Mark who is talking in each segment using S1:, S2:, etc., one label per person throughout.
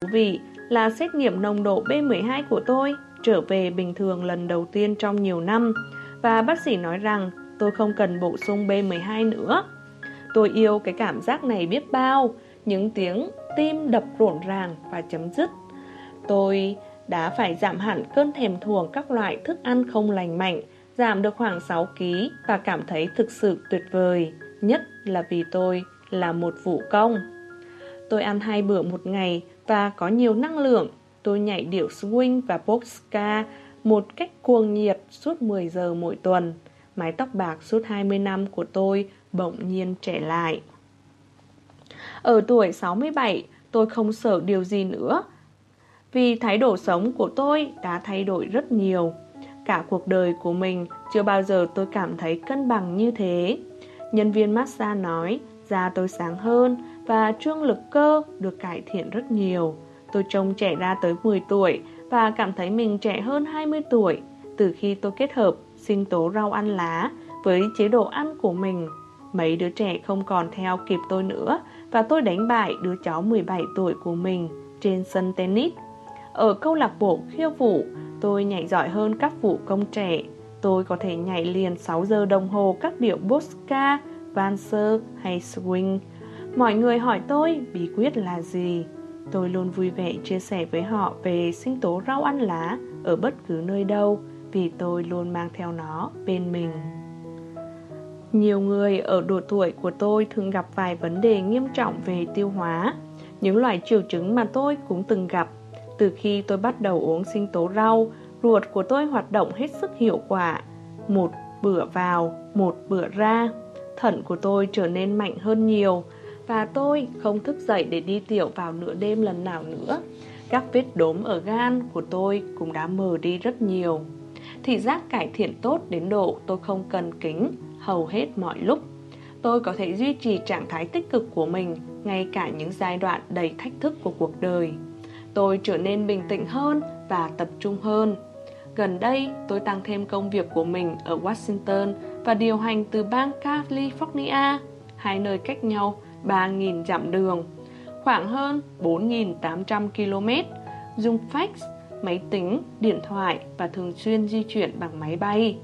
S1: thú vị là xét nghiệm nồng độ B12 của tôi trở về bình thường lần đầu tiên trong nhiều năm và bác sĩ nói rằng tôi không cần bổ sung B12 nữa. Tôi yêu cái cảm giác này biết bao, những tiếng tim đập rộn ràng và chấm dứt. Tôi đã phải giảm hẳn cơn thèm thuồng các loại thức ăn không lành mạnh, giảm được khoảng 6 kg và cảm thấy thực sự tuyệt vời, nhất là vì tôi là một vũ công. Tôi ăn hai bữa một ngày và có nhiều năng lượng. Tôi nhảy điệu swing và boxka một cách cuồng nhiệt suốt 10 giờ mỗi tuần. Mái tóc bạc suốt 20 năm của tôi bỗng nhiên trẻ lại. Ở tuổi 67, tôi không sợ điều gì nữa. Vì thái độ sống của tôi đã thay đổi rất nhiều. Cả cuộc đời của mình chưa bao giờ tôi cảm thấy cân bằng như thế. Nhân viên massage nói da tôi sáng hơn và trương lực cơ được cải thiện rất nhiều. Tôi trông trẻ ra tới 10 tuổi và cảm thấy mình trẻ hơn 20 tuổi từ khi tôi kết hợp sinh tố rau ăn lá với chế độ ăn của mình. Mấy đứa trẻ không còn theo kịp tôi nữa và tôi đánh bại đứa cháu 17 tuổi của mình trên sân tennis. Ở câu lạc bộ khiêu vũ, tôi nhảy giỏi hơn các vũ công trẻ. Tôi có thể nhảy liền 6 giờ đồng hồ các điệu Bosca, Valser hay Swing. Mọi người hỏi tôi bí quyết là gì? Tôi luôn vui vẻ chia sẻ với họ về sinh tố rau ăn lá ở bất cứ nơi đâu vì tôi luôn mang theo nó bên mình. Nhiều người ở độ tuổi của tôi thường gặp vài vấn đề nghiêm trọng về tiêu hóa. Những loại triệu chứng mà tôi cũng từng gặp. Từ khi tôi bắt đầu uống sinh tố rau, ruột của tôi hoạt động hết sức hiệu quả. Một bữa vào, một bữa ra. Thận của tôi trở nên mạnh hơn nhiều và tôi không thức dậy để đi tiểu vào nửa đêm lần nào nữa. Các vết đốm ở gan của tôi cũng đã mờ đi rất nhiều. Thị giác cải thiện tốt đến độ tôi không cần kính hầu hết mọi lúc. Tôi có thể duy trì trạng thái tích cực của mình ngay cả những giai đoạn đầy thách thức của cuộc đời. Tôi trở nên bình tĩnh hơn và tập trung hơn. Gần đây, tôi tăng thêm công việc của mình ở Washington và điều hành từ bang California, hai nơi cách nhau 3.000 dặm đường, khoảng hơn 4.800 km, dùng fax, máy tính, điện thoại và thường xuyên di chuyển bằng máy bay.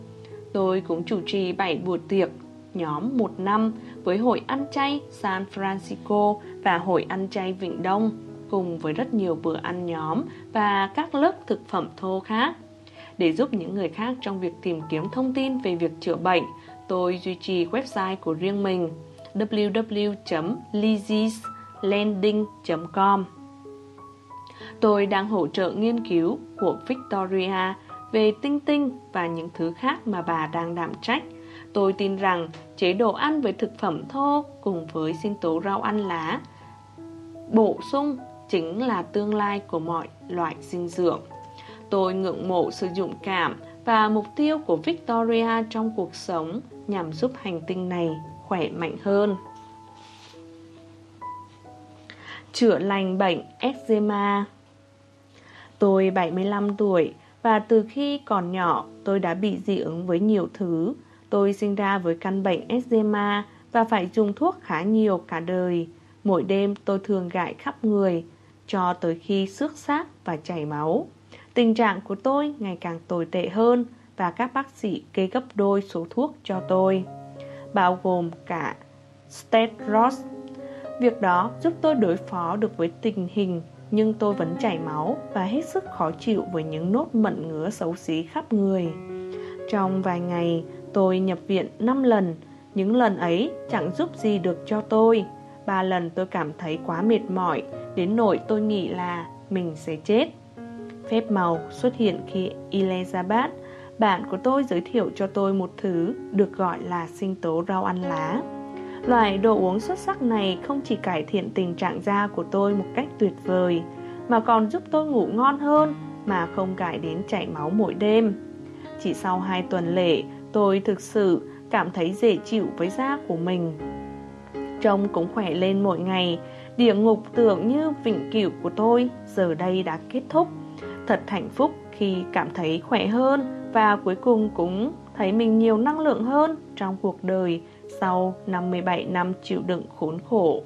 S1: Tôi cũng chủ trì 7 buổi tiệc nhóm một năm với Hội ăn chay San Francisco và Hội ăn chay Vịnh Đông cùng với rất nhiều bữa ăn nhóm và các lớp thực phẩm thô khác. Để giúp những người khác trong việc tìm kiếm thông tin về việc chữa bệnh, tôi duy trì website của riêng mình www.lizislanding.com. Tôi đang hỗ trợ nghiên cứu của Victoria về tinh tinh và những thứ khác mà bà đang đảm trách. Tôi tin rằng chế độ ăn với thực phẩm thô cùng với sinh tố rau ăn lá bổ sung chính là tương lai của mọi loại dinh dưỡng. Tôi ngưỡng mộ sự dụng cảm và mục tiêu của Victoria trong cuộc sống nhằm giúp hành tinh này mạnh hơn. Chữa lành bệnh eczema Tôi 75 tuổi và từ khi còn nhỏ tôi đã bị dị ứng với nhiều thứ. Tôi sinh ra với căn bệnh eczema và phải dùng thuốc khá nhiều cả đời. Mỗi đêm tôi thường gãi khắp người cho tới khi xước xác và chảy máu. Tình trạng của tôi ngày càng tồi tệ hơn và các bác sĩ kê gấp đôi số thuốc cho tôi bao gồm cả steroids. Việc đó giúp tôi đối phó được với tình hình nhưng tôi vẫn chảy máu và hết sức khó chịu với những nốt mẩn ngứa xấu xí khắp người. Trong vài ngày, tôi nhập viện 5 lần, những lần ấy chẳng giúp gì được cho tôi. Ba lần tôi cảm thấy quá mệt mỏi, đến nỗi tôi nghĩ là mình sẽ chết. Phép màu xuất hiện khi Elizabeth bạn của tôi giới thiệu cho tôi một thứ được gọi là sinh tố rau ăn lá. Loại đồ uống xuất sắc này không chỉ cải thiện tình trạng da của tôi một cách tuyệt vời, mà còn giúp tôi ngủ ngon hơn mà không cải đến chảy máu mỗi đêm. Chỉ sau 2 tuần lễ, tôi thực sự cảm thấy dễ chịu với da của mình. Trông cũng khỏe lên mỗi ngày, địa ngục tưởng như vĩnh cửu của tôi giờ đây đã kết thúc. Thật hạnh phúc khi cảm thấy khỏe hơn và cuối cùng cũng thấy mình nhiều năng lượng hơn trong cuộc đời sau 57 năm chịu đựng khốn khổ.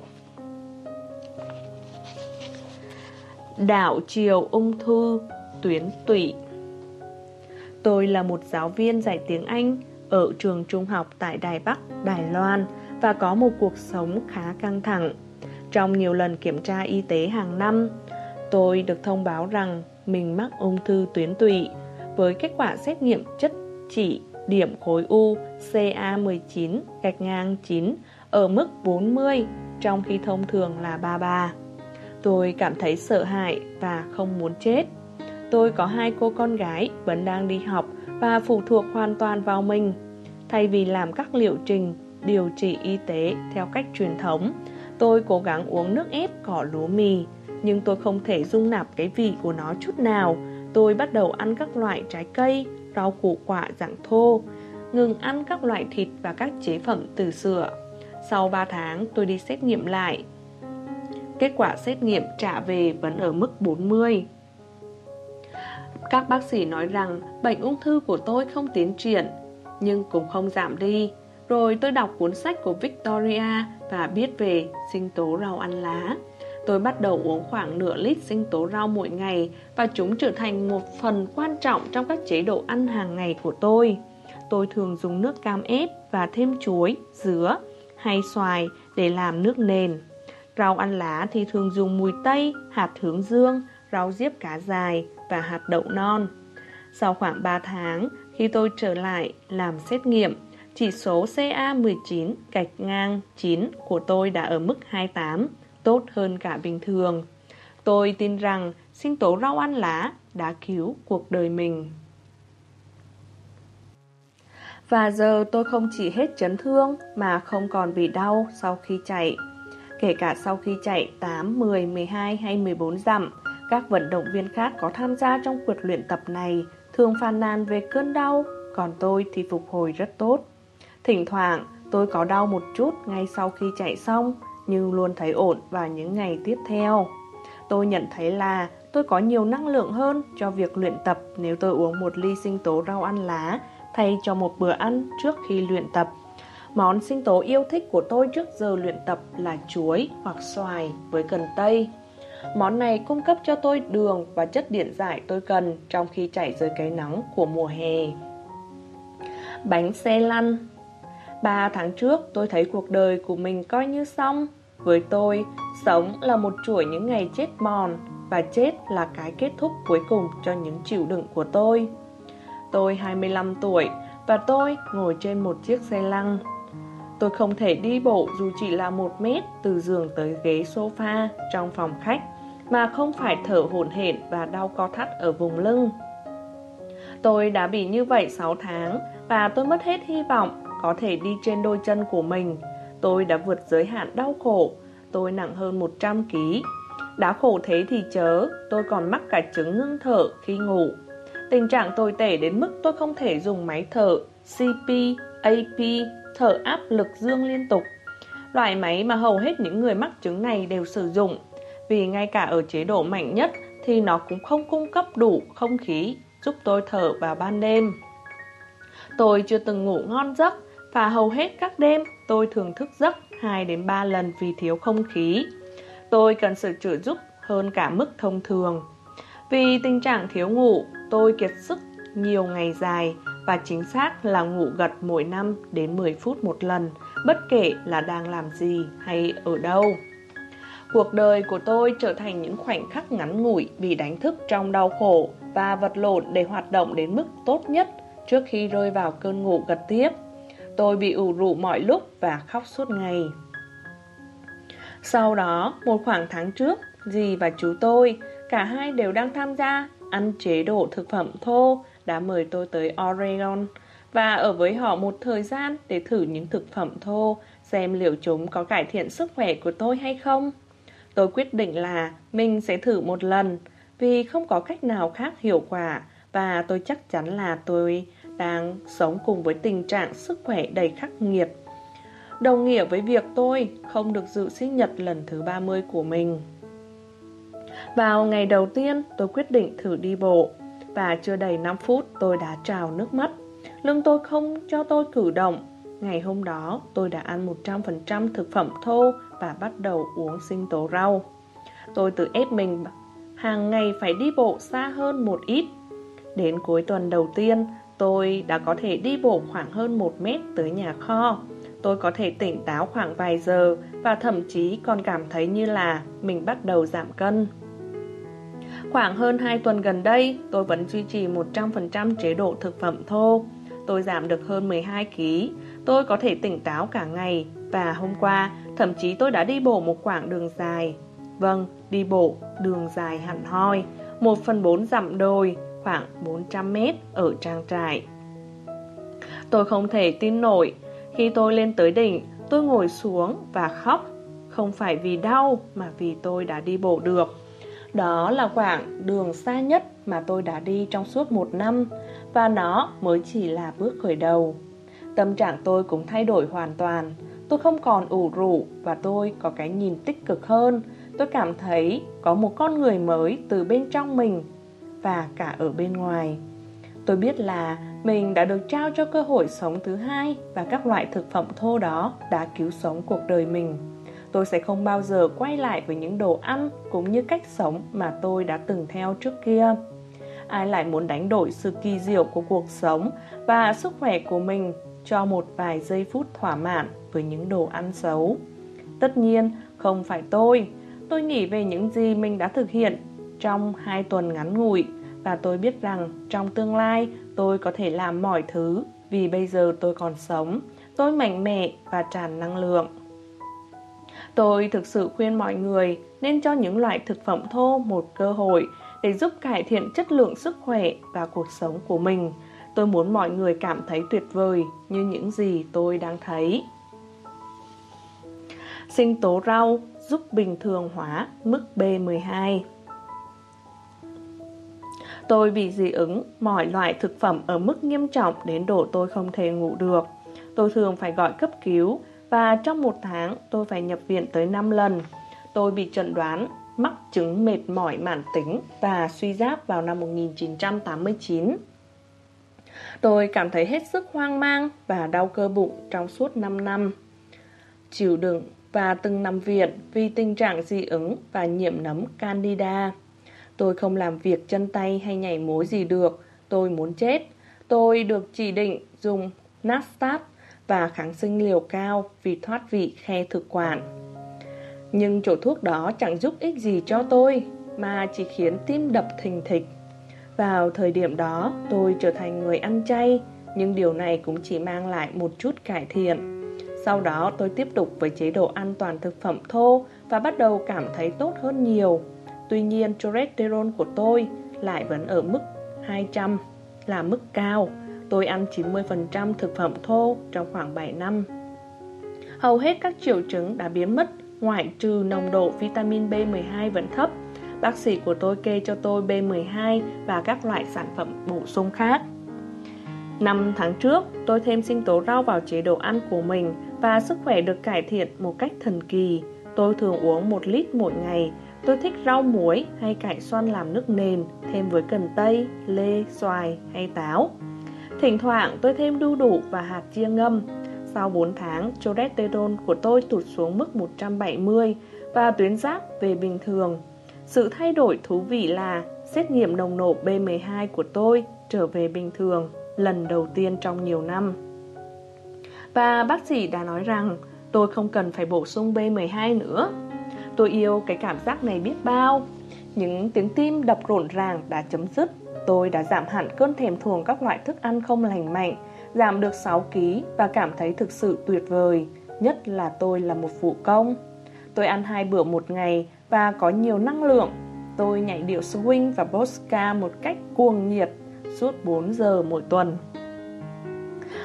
S1: Đảo chiều ung thư tuyến tụy Tôi là một giáo viên dạy tiếng Anh ở trường trung học tại Đài Bắc, Đài Loan và có một cuộc sống khá căng thẳng. Trong nhiều lần kiểm tra y tế hàng năm, tôi được thông báo rằng mình mắc ung thư tuyến tụy với kết quả xét nghiệm chất chỉ điểm khối u CA19 gạch ngang 9 ở mức 40 trong khi thông thường là 33. Tôi cảm thấy sợ hãi và không muốn chết. Tôi có hai cô con gái vẫn đang đi học và phụ thuộc hoàn toàn vào mình. Thay vì làm các liệu trình điều trị y tế theo cách truyền thống, tôi cố gắng uống nước ép cỏ lúa mì, nhưng tôi không thể dung nạp cái vị của nó chút nào. Tôi bắt đầu ăn các loại trái cây, rau củ quả dạng thô, ngừng ăn các loại thịt và các chế phẩm từ sữa. Sau 3 tháng tôi đi xét nghiệm lại. Kết quả xét nghiệm trả về vẫn ở mức 40. Các bác sĩ nói rằng bệnh ung thư của tôi không tiến triển, nhưng cũng không giảm đi. Rồi tôi đọc cuốn sách của Victoria và biết về sinh tố rau ăn lá. Tôi bắt đầu uống khoảng nửa lít sinh tố rau mỗi ngày và chúng trở thành một phần quan trọng trong các chế độ ăn hàng ngày của tôi. Tôi thường dùng nước cam ép và thêm chuối, dứa hay xoài để làm nước nền. Rau ăn lá thì thường dùng mùi tây, hạt hướng dương, rau diếp cá dài và hạt đậu non. Sau khoảng 3 tháng, khi tôi trở lại làm xét nghiệm, chỉ số CA19 gạch ngang 9 của tôi đã ở mức 28, tốt hơn cả bình thường. Tôi tin rằng sinh tố rau ăn lá đã cứu cuộc đời mình. Và giờ tôi không chỉ hết chấn thương mà không còn bị đau sau khi chạy. Kể cả sau khi chạy 8, 10, 12 hay 14 dặm, các vận động viên khác có tham gia trong cuộc luyện tập này thường phàn nàn về cơn đau, còn tôi thì phục hồi rất tốt. Thỉnh thoảng, tôi có đau một chút ngay sau khi chạy xong, nhưng luôn thấy ổn vào những ngày tiếp theo. Tôi nhận thấy là tôi có nhiều năng lượng hơn cho việc luyện tập nếu tôi uống một ly sinh tố rau ăn lá thay cho một bữa ăn trước khi luyện tập. Món sinh tố yêu thích của tôi trước giờ luyện tập là chuối hoặc xoài với cần tây. Món này cung cấp cho tôi đường và chất điện giải tôi cần trong khi chạy dưới cái nắng của mùa hè. Bánh xe lăn Ba tháng trước, tôi thấy cuộc đời của mình coi như xong. Với tôi, sống là một chuỗi những ngày chết mòn và chết là cái kết thúc cuối cùng cho những chịu đựng của tôi. Tôi 25 tuổi và tôi ngồi trên một chiếc xe lăn. Tôi không thể đi bộ dù chỉ là một mét từ giường tới ghế sofa trong phòng khách mà không phải thở hổn hển và đau co thắt ở vùng lưng. Tôi đã bị như vậy 6 tháng và tôi mất hết hy vọng có thể đi trên đôi chân của mình. Tôi đã vượt giới hạn đau khổ, tôi nặng hơn 100 kg. Đã khổ thế thì chớ, tôi còn mắc cả chứng ngưng thở khi ngủ. Tình trạng tồi tệ đến mức tôi không thể dùng máy thở CP, AP, thở áp lực dương liên tục. Loại máy mà hầu hết những người mắc chứng này đều sử dụng vì ngay cả ở chế độ mạnh nhất thì nó cũng không cung cấp đủ không khí giúp tôi thở vào ban đêm. Tôi chưa từng ngủ ngon giấc và hầu hết các đêm tôi thường thức giấc 2 đến 3 lần vì thiếu không khí. Tôi cần sự trợ giúp hơn cả mức thông thường. Vì tình trạng thiếu ngủ, tôi kiệt sức nhiều ngày dài và chính xác là ngủ gật mỗi năm đến 10 phút một lần, bất kể là đang làm gì hay ở đâu. Cuộc đời của tôi trở thành những khoảnh khắc ngắn ngủi bị đánh thức trong đau khổ và vật lộn để hoạt động đến mức tốt nhất trước khi rơi vào cơn ngủ gật tiếp. Tôi bị ủ rũ mọi lúc và khóc suốt ngày. Sau đó, một khoảng tháng trước, dì và chú tôi, cả hai đều đang tham gia ăn chế độ thực phẩm thô đã mời tôi tới Oregon và ở với họ một thời gian để thử những thực phẩm thô xem liệu chúng có cải thiện sức khỏe của tôi hay không. Tôi quyết định là mình sẽ thử một lần vì không có cách nào khác hiệu quả và tôi chắc chắn là tôi đang sống cùng với tình trạng sức khỏe đầy khắc nghiệt. Đồng nghĩa với việc tôi không được dự sinh nhật lần thứ 30 của mình. Vào ngày đầu tiên tôi quyết định thử đi bộ và chưa đầy 5 phút tôi đã trào nước mắt. Lưng tôi không cho tôi cử động. Ngày hôm đó tôi đã ăn 100% thực phẩm thô và bắt đầu uống sinh tố rau. Tôi tự ép mình hàng ngày phải đi bộ xa hơn một ít. Đến cuối tuần đầu tiên, tôi đã có thể đi bộ khoảng hơn một mét tới nhà kho. Tôi có thể tỉnh táo khoảng vài giờ và thậm chí còn cảm thấy như là mình bắt đầu giảm cân. Khoảng hơn 2 tuần gần đây, tôi vẫn duy trì 100% chế độ thực phẩm thô. Tôi giảm được hơn 12 kg. Tôi có thể tỉnh táo cả ngày và hôm qua, thậm chí tôi đã đi bộ một quãng đường dài. Vâng, đi bộ, đường dài hẳn hoi, 1 phần 4 dặm đồi, khoảng 400 mét ở trang trại. Tôi không thể tin nổi, khi tôi lên tới đỉnh, tôi ngồi xuống và khóc, không phải vì đau mà vì tôi đã đi bộ được. Đó là khoảng đường xa nhất mà tôi đã đi trong suốt một năm và nó mới chỉ là bước khởi đầu. Tâm trạng tôi cũng thay đổi hoàn toàn. Tôi không còn ủ rũ và tôi có cái nhìn tích cực hơn. Tôi cảm thấy có một con người mới từ bên trong mình và cả ở bên ngoài. Tôi biết là mình đã được trao cho cơ hội sống thứ hai và các loại thực phẩm thô đó đã cứu sống cuộc đời mình. Tôi sẽ không bao giờ quay lại với những đồ ăn cũng như cách sống mà tôi đã từng theo trước kia. Ai lại muốn đánh đổi sự kỳ diệu của cuộc sống và sức khỏe của mình cho một vài giây phút thỏa mãn với những đồ ăn xấu? Tất nhiên, không phải tôi. Tôi nghĩ về những gì mình đã thực hiện trong hai tuần ngắn ngủi và tôi biết rằng trong tương lai tôi có thể làm mọi thứ vì bây giờ tôi còn sống, tôi mạnh mẽ và tràn năng lượng. Tôi thực sự khuyên mọi người nên cho những loại thực phẩm thô một cơ hội để giúp cải thiện chất lượng sức khỏe và cuộc sống của mình. Tôi muốn mọi người cảm thấy tuyệt vời như những gì tôi đang thấy. Sinh tố rau giúp bình thường hóa mức B12 Tôi bị dị ứng, mọi loại thực phẩm ở mức nghiêm trọng đến độ tôi không thể ngủ được. Tôi thường phải gọi cấp cứu và trong một tháng tôi phải nhập viện tới 5 lần. Tôi bị chẩn đoán, mắc chứng mệt mỏi mãn tính và suy giáp vào năm 1989. Tôi cảm thấy hết sức hoang mang và đau cơ bụng trong suốt 5 năm. Chịu đựng và từng nằm viện vì tình trạng dị ứng và nhiễm nấm Candida. Tôi không làm việc chân tay hay nhảy mối gì được. Tôi muốn chết. Tôi được chỉ định dùng Nastat và kháng sinh liều cao vì thoát vị khe thực quản. Nhưng chỗ thuốc đó chẳng giúp ích gì cho tôi mà chỉ khiến tim đập thình thịch. Vào thời điểm đó, tôi trở thành người ăn chay, nhưng điều này cũng chỉ mang lại một chút cải thiện. Sau đó tôi tiếp tục với chế độ an toàn thực phẩm thô và bắt đầu cảm thấy tốt hơn nhiều. Tuy nhiên cholesterol của tôi lại vẫn ở mức 200 là mức cao. Tôi ăn 90% thực phẩm thô trong khoảng 7 năm. Hầu hết các triệu chứng đã biến mất ngoại trừ nồng độ vitamin B12 vẫn thấp. Bác sĩ của tôi kê cho tôi B12 và các loại sản phẩm bổ sung khác. Năm tháng trước, tôi thêm sinh tố rau vào chế độ ăn của mình và sức khỏe được cải thiện một cách thần kỳ. Tôi thường uống 1 lít mỗi ngày Tôi thích rau muối hay cải xoăn làm nước nền, thêm với cần tây, lê, xoài hay táo. Thỉnh thoảng tôi thêm đu đủ và hạt chia ngâm. Sau 4 tháng, cholesterol của tôi tụt xuống mức 170 và tuyến giáp về bình thường. Sự thay đổi thú vị là xét nghiệm nồng độ B12 của tôi trở về bình thường lần đầu tiên trong nhiều năm. Và bác sĩ đã nói rằng tôi không cần phải bổ sung B12 nữa. Tôi yêu cái cảm giác này biết bao. Những tiếng tim đập rộn ràng đã chấm dứt. Tôi đã giảm hẳn cơn thèm thuồng các loại thức ăn không lành mạnh Giảm được 6 kg và cảm thấy thực sự tuyệt vời Nhất là tôi là một phụ công. Tôi ăn hai bữa một ngày và có nhiều năng lượng. Tôi nhảy điệu swing và boska một cách cuồng nhiệt suốt 4 giờ mỗi tuần.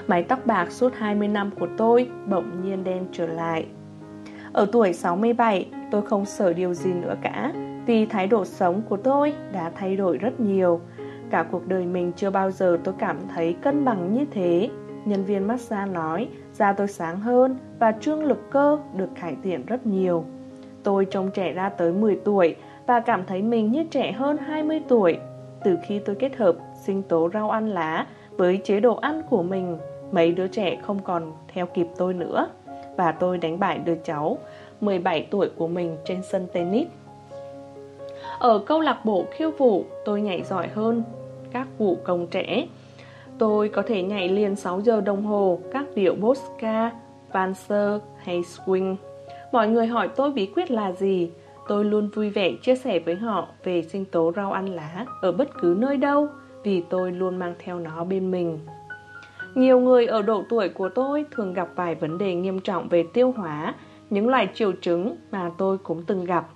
S1: Mái tóc bạc suốt 20 năm của tôi bỗng nhiên đen trở lại. Ở tuổi 67, tôi không sợ điều gì nữa cả, vì thái độ sống của tôi đã thay đổi rất nhiều. Cả cuộc đời mình chưa bao giờ tôi cảm thấy cân bằng như thế. Nhân viên massage nói, da tôi sáng hơn và trương lực cơ được cải thiện rất nhiều. Tôi trông trẻ ra tới 10 tuổi và cảm thấy mình như trẻ hơn 20 tuổi. Từ khi tôi kết hợp sinh tố rau ăn lá với chế độ ăn của mình, mấy đứa trẻ không còn theo kịp tôi nữa và tôi đánh bại đứa cháu 17 tuổi của mình trên sân tennis. Ở câu lạc bộ khiêu vũ, tôi nhảy giỏi hơn các vũ công trẻ. Tôi có thể nhảy liền 6 giờ đồng hồ các điệu Bosca, Valser hay Swing. Mọi người hỏi tôi bí quyết là gì? Tôi luôn vui vẻ chia sẻ với họ về sinh tố rau ăn lá ở bất cứ nơi đâu vì tôi luôn mang theo nó bên mình. Nhiều người ở độ tuổi của tôi thường gặp vài vấn đề nghiêm trọng về tiêu hóa, những loại triệu chứng mà tôi cũng từng gặp.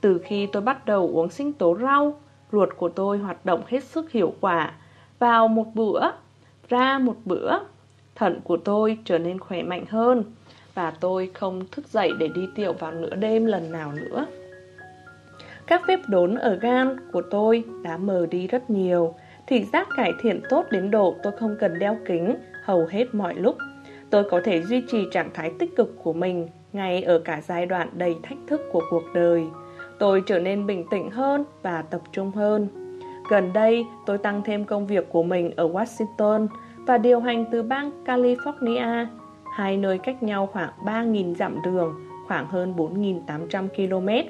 S1: Từ khi tôi bắt đầu uống sinh tố rau, ruột của tôi hoạt động hết sức hiệu quả. Vào một bữa, ra một bữa, thận của tôi trở nên khỏe mạnh hơn và tôi không thức dậy để đi tiểu vào nửa đêm lần nào nữa. Các vết đốn ở gan của tôi đã mờ đi rất nhiều, thị giác cải thiện tốt đến độ tôi không cần đeo kính hầu hết mọi lúc. Tôi có thể duy trì trạng thái tích cực của mình ngay ở cả giai đoạn đầy thách thức của cuộc đời. Tôi trở nên bình tĩnh hơn và tập trung hơn. Gần đây, tôi tăng thêm công việc của mình ở Washington và điều hành từ bang California, hai nơi cách nhau khoảng 3.000 dặm đường, khoảng hơn 4.800 km,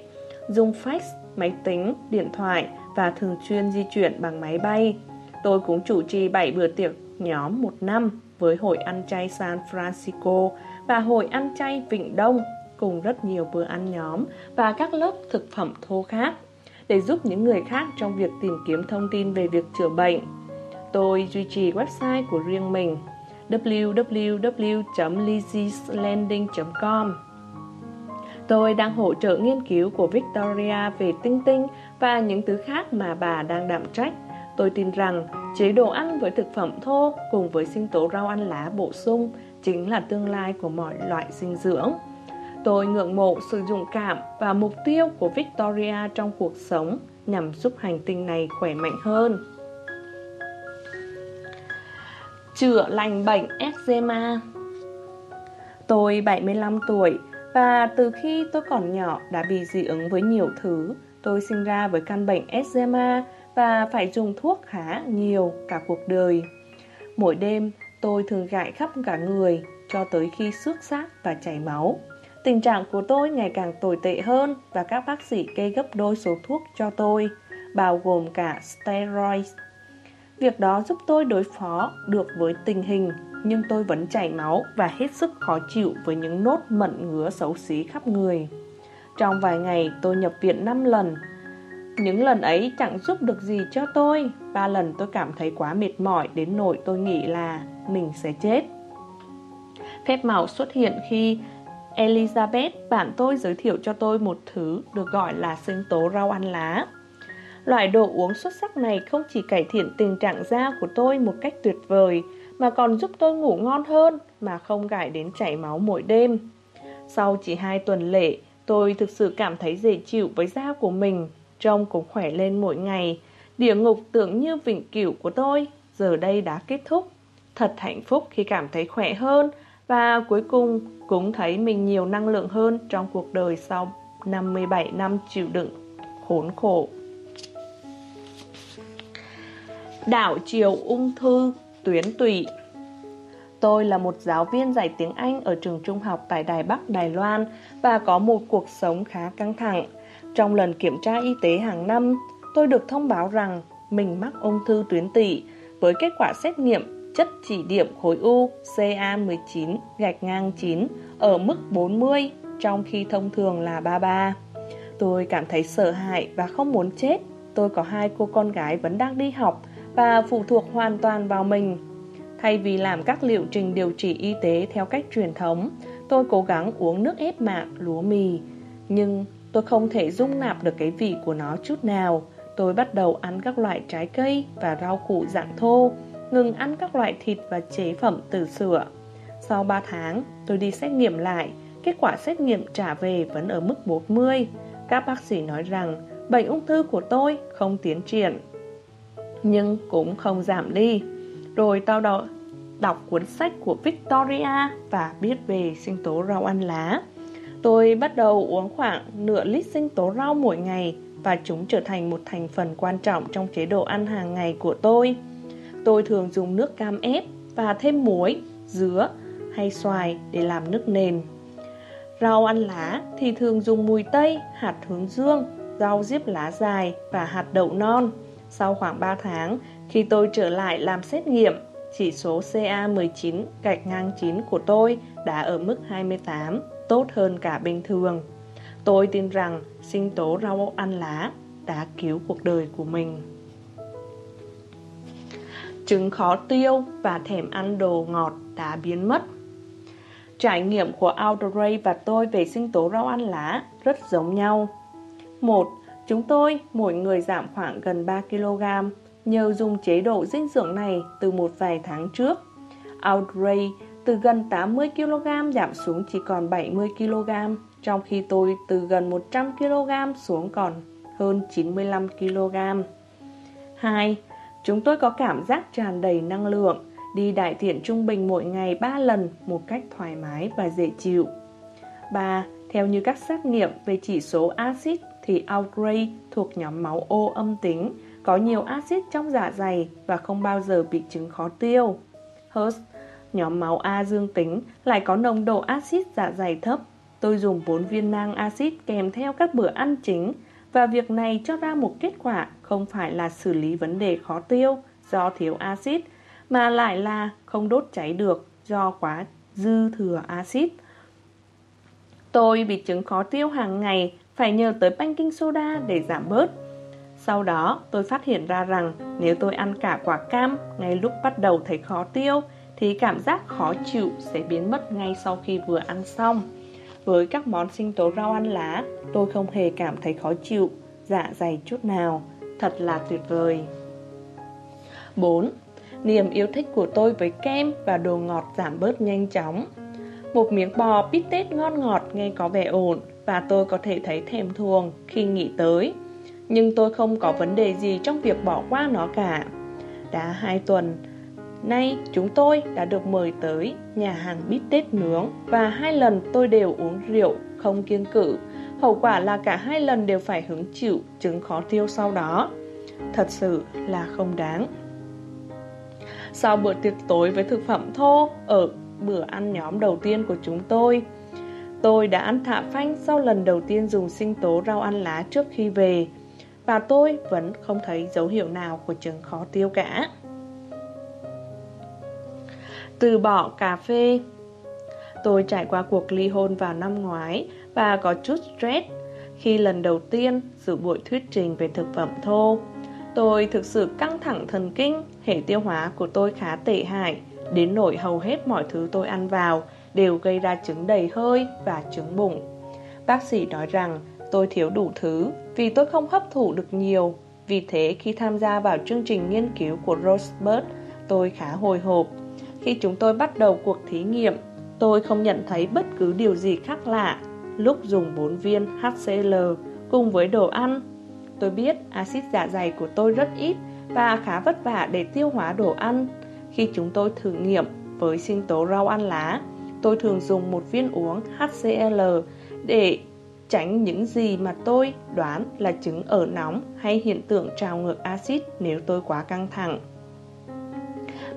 S1: dùng fax, máy tính, điện thoại và thường xuyên di chuyển bằng máy bay. Tôi cũng chủ trì 7 bữa tiệc nhóm một năm với Hội ăn chay San Francisco và Hội ăn chay Vịnh Đông cùng rất nhiều bữa ăn nhóm và các lớp thực phẩm thô khác để giúp những người khác trong việc tìm kiếm thông tin về việc chữa bệnh. Tôi duy trì website của riêng mình www.lizzielanding.com Tôi đang hỗ trợ nghiên cứu của Victoria về tinh tinh và những thứ khác mà bà đang đảm trách. Tôi tin rằng chế độ ăn với thực phẩm thô cùng với sinh tố rau ăn lá bổ sung chính là tương lai của mọi loại dinh dưỡng. Tôi ngưỡng mộ sự dũng cảm và mục tiêu của Victoria trong cuộc sống nhằm giúp hành tinh này khỏe mạnh hơn. Chữa lành bệnh eczema Tôi 75 tuổi và từ khi tôi còn nhỏ đã bị dị ứng với nhiều thứ. Tôi sinh ra với căn bệnh eczema và phải dùng thuốc khá nhiều cả cuộc đời. Mỗi đêm tôi thường gãi khắp cả người cho tới khi xước xác và chảy máu. Tình trạng của tôi ngày càng tồi tệ hơn và các bác sĩ kê gấp đôi số thuốc cho tôi, bao gồm cả steroids. Việc đó giúp tôi đối phó được với tình hình, nhưng tôi vẫn chảy máu và hết sức khó chịu với những nốt mẩn ngứa xấu xí khắp người. Trong vài ngày tôi nhập viện 5 lần. Những lần ấy chẳng giúp được gì cho tôi. Ba lần tôi cảm thấy quá mệt mỏi đến nỗi tôi nghĩ là mình sẽ chết. Phép màu xuất hiện khi Elizabeth, bạn tôi giới thiệu cho tôi một thứ được gọi là sinh tố rau ăn lá. Loại đồ uống xuất sắc này không chỉ cải thiện tình trạng da của tôi một cách tuyệt vời, mà còn giúp tôi ngủ ngon hơn mà không gãi đến chảy máu mỗi đêm. Sau chỉ hai tuần lễ, tôi thực sự cảm thấy dễ chịu với da của mình, trông cũng khỏe lên mỗi ngày. Địa ngục tưởng như vĩnh cửu của tôi, giờ đây đã kết thúc. Thật hạnh phúc khi cảm thấy khỏe hơn và cuối cùng cũng thấy mình nhiều năng lượng hơn trong cuộc đời sau 57 năm chịu đựng khốn khổ. Đảo chiều ung thư tuyến tụy Tôi là một giáo viên dạy tiếng Anh ở trường trung học tại Đài Bắc, Đài Loan và có một cuộc sống khá căng thẳng. Trong lần kiểm tra y tế hàng năm, tôi được thông báo rằng mình mắc ung thư tuyến tỵ với kết quả xét nghiệm chất chỉ điểm khối u CA19 gạch ngang 9 ở mức 40 trong khi thông thường là 33. Tôi cảm thấy sợ hãi và không muốn chết. Tôi có hai cô con gái vẫn đang đi học và phụ thuộc hoàn toàn vào mình. Thay vì làm các liệu trình điều trị y tế theo cách truyền thống, tôi cố gắng uống nước ép mạc lúa mì. Nhưng tôi không thể dung nạp được cái vị của nó chút nào. Tôi bắt đầu ăn các loại trái cây và rau củ dạng thô ngừng ăn các loại thịt và chế phẩm từ sữa. Sau 3 tháng, tôi đi xét nghiệm lại, kết quả xét nghiệm trả về vẫn ở mức 40. Các bác sĩ nói rằng bệnh ung thư của tôi không tiến triển, nhưng cũng không giảm đi. Rồi tao đọc, đọc cuốn sách của Victoria và biết về sinh tố rau ăn lá. Tôi bắt đầu uống khoảng nửa lít sinh tố rau mỗi ngày và chúng trở thành một thành phần quan trọng trong chế độ ăn hàng ngày của tôi. Tôi thường dùng nước cam ép và thêm muối, dứa hay xoài để làm nước nền. Rau ăn lá thì thường dùng mùi tây, hạt hướng dương, rau diếp lá dài và hạt đậu non. Sau khoảng 3 tháng, khi tôi trở lại làm xét nghiệm, chỉ số CA19 gạch ngang 9 của tôi đã ở mức 28, tốt hơn cả bình thường. Tôi tin rằng sinh tố rau ăn lá đã cứu cuộc đời của mình. Trứng khó tiêu và thèm ăn đồ ngọt đã biến mất. Trải nghiệm của Audrey và tôi về sinh tố rau ăn lá rất giống nhau. Một, Chúng tôi mỗi người giảm khoảng gần 3 kg nhờ dùng chế độ dinh dưỡng này từ một vài tháng trước. Audrey từ gần 80 kg giảm xuống chỉ còn 70 kg, trong khi tôi từ gần 100 kg xuống còn hơn 95 kg. 2. Chúng tôi có cảm giác tràn đầy năng lượng, đi đại tiện trung bình mỗi ngày 3 lần một cách thoải mái và dễ chịu. 3. Theo như các xét nghiệm về chỉ số axit thì Audrey thuộc nhóm máu O âm tính, có nhiều axit trong dạ dày và không bao giờ bị chứng khó tiêu. Hers, nhóm máu A dương tính, lại có nồng độ axit dạ dày thấp. Tôi dùng 4 viên nang axit kèm theo các bữa ăn chính và việc này cho ra một kết quả không phải là xử lý vấn đề khó tiêu do thiếu axit mà lại là không đốt cháy được do quá dư thừa axit. Tôi bị chứng khó tiêu hàng ngày phải nhờ tới baking soda để giảm bớt. Sau đó tôi phát hiện ra rằng nếu tôi ăn cả quả cam ngay lúc bắt đầu thấy khó tiêu thì cảm giác khó chịu sẽ biến mất ngay sau khi vừa ăn xong. Với các món sinh tố rau ăn lá, tôi không hề cảm thấy khó chịu, dạ dày chút nào. Thật là tuyệt vời. 4. Niềm yêu thích của tôi với kem và đồ ngọt giảm bớt nhanh chóng. Một miếng bò bít tết ngon ngọt nghe có vẻ ổn và tôi có thể thấy thèm thuồng khi nghĩ tới. Nhưng tôi không có vấn đề gì trong việc bỏ qua nó cả. Đã hai tuần, nay chúng tôi đã được mời tới nhà hàng bít tết nướng và hai lần tôi đều uống rượu không kiêng cự. Hậu quả là cả hai lần đều phải hứng chịu chứng khó tiêu sau đó. Thật sự là không đáng. Sau bữa tiệc tối với thực phẩm thô ở bữa ăn nhóm đầu tiên của chúng tôi, Tôi đã ăn thả phanh sau lần đầu tiên dùng sinh tố rau ăn lá trước khi về Và tôi vẫn không thấy dấu hiệu nào của chứng khó tiêu cả từ bỏ cà phê Tôi trải qua cuộc ly hôn vào năm ngoái và có chút stress khi lần đầu tiên dự buổi thuyết trình về thực phẩm thô. Tôi thực sự căng thẳng thần kinh, hệ tiêu hóa của tôi khá tệ hại, đến nỗi hầu hết mọi thứ tôi ăn vào đều gây ra chứng đầy hơi và chứng bụng. Bác sĩ nói rằng tôi thiếu đủ thứ vì tôi không hấp thụ được nhiều. Vì thế khi tham gia vào chương trình nghiên cứu của Rosebud, tôi khá hồi hộp. Khi chúng tôi bắt đầu cuộc thí nghiệm, tôi không nhận thấy bất cứ điều gì khác lạ lúc dùng 4 viên HCl cùng với đồ ăn. Tôi biết axit dạ dày của tôi rất ít và khá vất vả để tiêu hóa đồ ăn. Khi chúng tôi thử nghiệm với sinh tố rau ăn lá, tôi thường dùng một viên uống HCl để tránh những gì mà tôi đoán là chứng ở nóng hay hiện tượng trào ngược axit nếu tôi quá căng thẳng.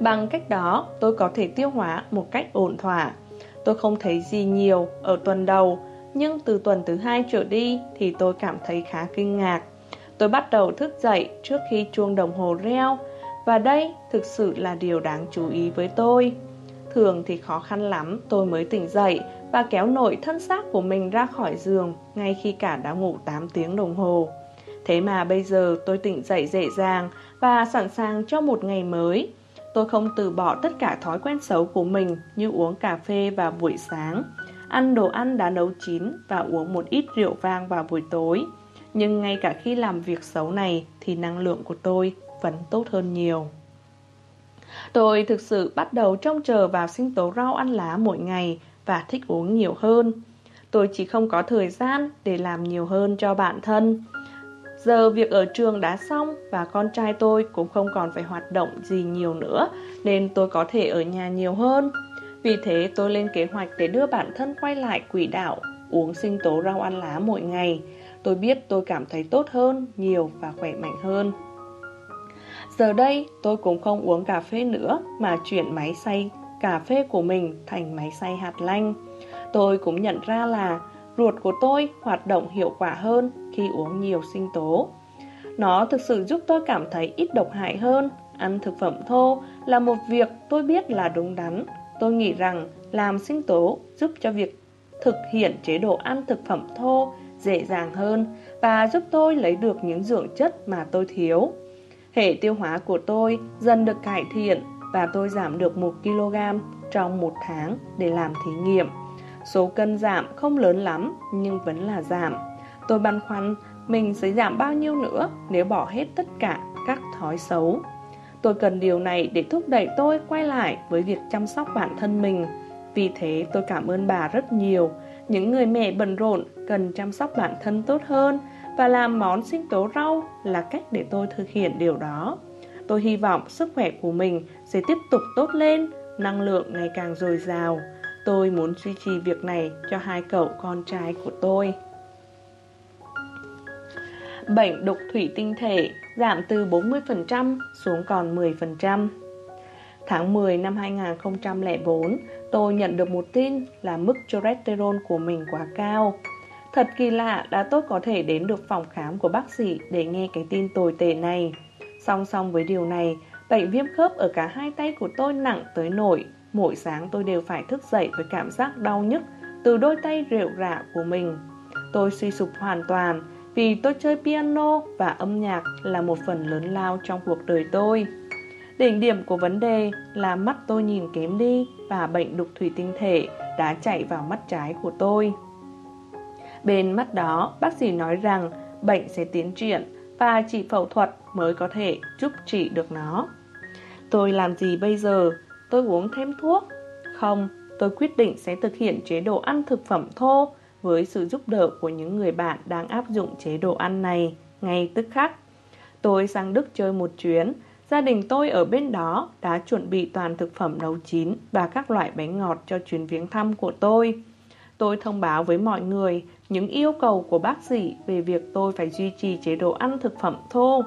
S1: Bằng cách đó, tôi có thể tiêu hóa một cách ổn thỏa. Tôi không thấy gì nhiều ở tuần đầu, nhưng từ tuần thứ hai trở đi thì tôi cảm thấy khá kinh ngạc. Tôi bắt đầu thức dậy trước khi chuông đồng hồ reo, và đây thực sự là điều đáng chú ý với tôi. Thường thì khó khăn lắm tôi mới tỉnh dậy và kéo nổi thân xác của mình ra khỏi giường ngay khi cả đã ngủ 8 tiếng đồng hồ. Thế mà bây giờ tôi tỉnh dậy dễ dàng và sẵn sàng cho một ngày mới. Tôi không từ bỏ tất cả thói quen xấu của mình như uống cà phê vào buổi sáng, ăn đồ ăn đã nấu chín và uống một ít rượu vang vào buổi tối. Nhưng ngay cả khi làm việc xấu này thì năng lượng của tôi vẫn tốt hơn nhiều. Tôi thực sự bắt đầu trông chờ vào sinh tố rau ăn lá mỗi ngày và thích uống nhiều hơn. Tôi chỉ không có thời gian để làm nhiều hơn cho bản thân. Giờ việc ở trường đã xong và con trai tôi cũng không còn phải hoạt động gì nhiều nữa nên tôi có thể ở nhà nhiều hơn. Vì thế tôi lên kế hoạch để đưa bản thân quay lại quỹ đạo, uống sinh tố rau ăn lá mỗi ngày. Tôi biết tôi cảm thấy tốt hơn, nhiều và khỏe mạnh hơn. Giờ đây tôi cũng không uống cà phê nữa mà chuyển máy xay cà phê của mình thành máy xay hạt lanh. Tôi cũng nhận ra là ruột của tôi hoạt động hiệu quả hơn khi uống nhiều sinh tố. Nó thực sự giúp tôi cảm thấy ít độc hại hơn. Ăn thực phẩm thô là một việc tôi biết là đúng đắn. Tôi nghĩ rằng làm sinh tố giúp cho việc thực hiện chế độ ăn thực phẩm thô dễ dàng hơn và giúp tôi lấy được những dưỡng chất mà tôi thiếu. Hệ tiêu hóa của tôi dần được cải thiện và tôi giảm được 1kg trong một tháng để làm thí nghiệm. Số cân giảm không lớn lắm, nhưng vẫn là giảm. Tôi băn khoăn mình sẽ giảm bao nhiêu nữa nếu bỏ hết tất cả các thói xấu. Tôi cần điều này để thúc đẩy tôi quay lại với việc chăm sóc bản thân mình. Vì thế tôi cảm ơn bà rất nhiều. Những người mẹ bận rộn cần chăm sóc bản thân tốt hơn và làm món sinh tố rau là cách để tôi thực hiện điều đó. Tôi hy vọng sức khỏe của mình sẽ tiếp tục tốt lên, năng lượng ngày càng dồi dào. Tôi muốn duy trì việc này cho hai cậu con trai của tôi. Bệnh đục thủy tinh thể giảm từ 40% xuống còn 10%. Tháng 10 năm 2004, tôi nhận được một tin là mức cholesterol của mình quá cao. Thật kỳ lạ đã tôi có thể đến được phòng khám của bác sĩ để nghe cái tin tồi tệ này. Song song với điều này, bệnh viêm khớp ở cả hai tay của tôi nặng tới nổi. Mỗi sáng tôi đều phải thức dậy với cảm giác đau nhức từ đôi tay rệu rạ của mình. Tôi suy sụp hoàn toàn vì tôi chơi piano và âm nhạc là một phần lớn lao trong cuộc đời tôi. Đỉnh điểm của vấn đề là mắt tôi nhìn kém đi và bệnh đục thủy tinh thể đã chạy vào mắt trái của tôi. Bên mắt đó, bác sĩ nói rằng bệnh sẽ tiến triển và chỉ phẫu thuật mới có thể giúp trị được nó. Tôi làm gì bây giờ? Tôi uống thêm thuốc? Không, tôi quyết định sẽ thực hiện chế độ ăn thực phẩm thô với sự giúp đỡ của những người bạn đang áp dụng chế độ ăn này ngay tức khắc. Tôi sang Đức chơi một chuyến, gia đình tôi ở bên đó đã chuẩn bị toàn thực phẩm nấu chín và các loại bánh ngọt cho chuyến viếng thăm của tôi. Tôi thông báo với mọi người những yêu cầu của bác sĩ về việc tôi phải duy trì chế độ ăn thực phẩm thô.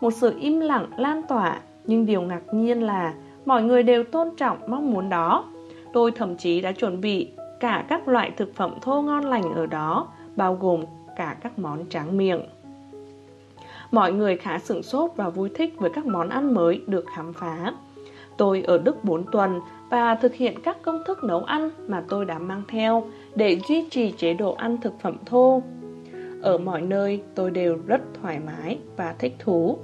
S1: Một sự im lặng lan tỏa, nhưng điều ngạc nhiên là mọi người đều tôn trọng mong muốn đó. Tôi thậm chí đã chuẩn bị cả các loại thực phẩm thô ngon lành ở đó, bao gồm cả các món tráng miệng. Mọi người khá sửng sốt và vui thích với các món ăn mới được khám phá. Tôi ở Đức 4 tuần và thực hiện các công thức nấu ăn mà tôi đã mang theo để duy trì chế độ ăn thực phẩm thô. Ở mọi nơi tôi đều rất thoải mái và thích thú.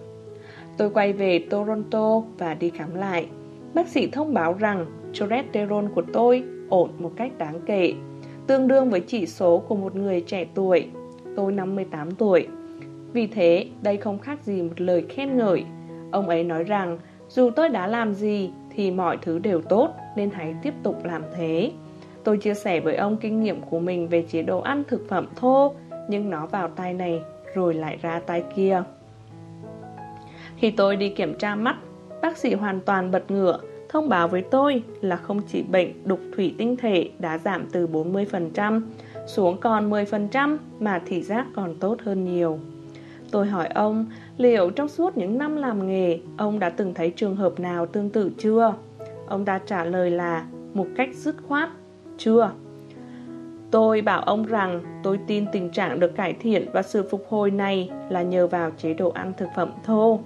S1: Tôi quay về Toronto và đi khám lại. Bác sĩ thông báo rằng cholesterol của tôi ổn một cách đáng kể, tương đương với chỉ số của một người trẻ tuổi. Tôi 58 tuổi. Vì thế, đây không khác gì một lời khen ngợi. Ông ấy nói rằng, dù tôi đã làm gì thì mọi thứ đều tốt nên hãy tiếp tục làm thế. Tôi chia sẻ với ông kinh nghiệm của mình về chế độ ăn thực phẩm thô, nhưng nó vào tay này rồi lại ra tay kia. Khi tôi đi kiểm tra mắt, bác sĩ hoàn toàn bật ngửa, thông báo với tôi là không chỉ bệnh đục thủy tinh thể đã giảm từ 40% xuống còn 10% mà thị giác còn tốt hơn nhiều. Tôi hỏi ông, liệu trong suốt những năm làm nghề, ông đã từng thấy trường hợp nào tương tự chưa? Ông ta trả lời là một cách dứt khoát, chưa. Tôi bảo ông rằng tôi tin tình trạng được cải thiện và sự phục hồi này là nhờ vào chế độ ăn thực phẩm thô.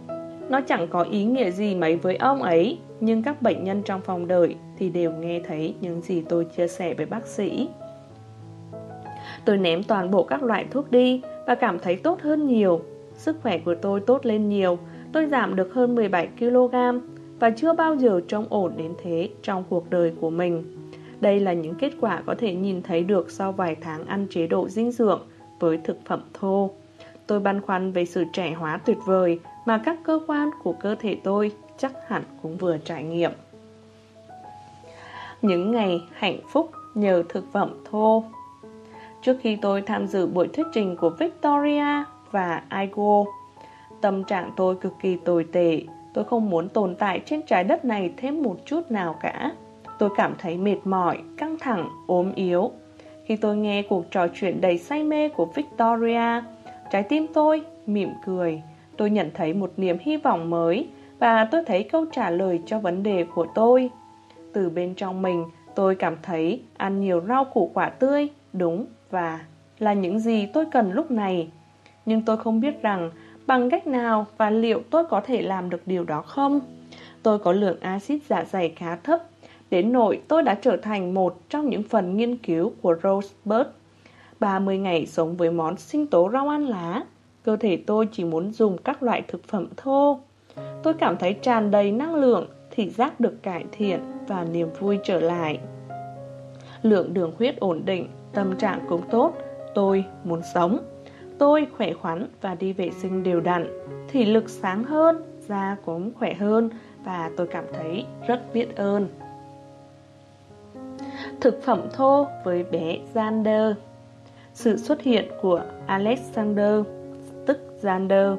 S1: Nó chẳng có ý nghĩa gì mấy với ông ấy, nhưng các bệnh nhân trong phòng đợi thì đều nghe thấy những gì tôi chia sẻ với bác sĩ. Tôi ném toàn bộ các loại thuốc đi và cảm thấy tốt hơn nhiều. Sức khỏe của tôi tốt lên nhiều, tôi giảm được hơn 17kg và chưa bao giờ trông ổn đến thế trong cuộc đời của mình. Đây là những kết quả có thể nhìn thấy được sau vài tháng ăn chế độ dinh dưỡng với thực phẩm thô. Tôi băn khoăn về sự trẻ hóa tuyệt vời mà các cơ quan của cơ thể tôi chắc hẳn cũng vừa trải nghiệm. Những ngày hạnh phúc nhờ thực phẩm thô Trước khi tôi tham dự buổi thuyết trình của Victoria và Igo, tâm trạng tôi cực kỳ tồi tệ. Tôi không muốn tồn tại trên trái đất này thêm một chút nào cả. Tôi cảm thấy mệt mỏi, căng thẳng, ốm yếu. Khi tôi nghe cuộc trò chuyện đầy say mê của Victoria, trái tim tôi mỉm cười. Tôi nhận thấy một niềm hy vọng mới và tôi thấy câu trả lời cho vấn đề của tôi. Từ bên trong mình, tôi cảm thấy ăn nhiều rau củ quả tươi, đúng và là những gì tôi cần lúc này. nhưng tôi không biết rằng bằng cách nào và liệu tôi có thể làm được điều đó không. Tôi có lượng axit dạ dày khá thấp, đến nỗi tôi đã trở thành một trong những phần nghiên cứu của Rosebud. 30 ngày sống với món sinh tố rau ăn lá, cơ thể tôi chỉ muốn dùng các loại thực phẩm thô. Tôi cảm thấy tràn đầy năng lượng, thị giác được cải thiện và niềm vui trở lại. Lượng đường huyết ổn định, tâm trạng cũng tốt, tôi muốn sống. Tôi khỏe khoắn và đi vệ sinh đều đặn, thị lực sáng hơn, da cũng khỏe hơn và tôi cảm thấy rất biết ơn. Thực phẩm thô với bé Xander Sự xuất hiện của Alexander, Alexander,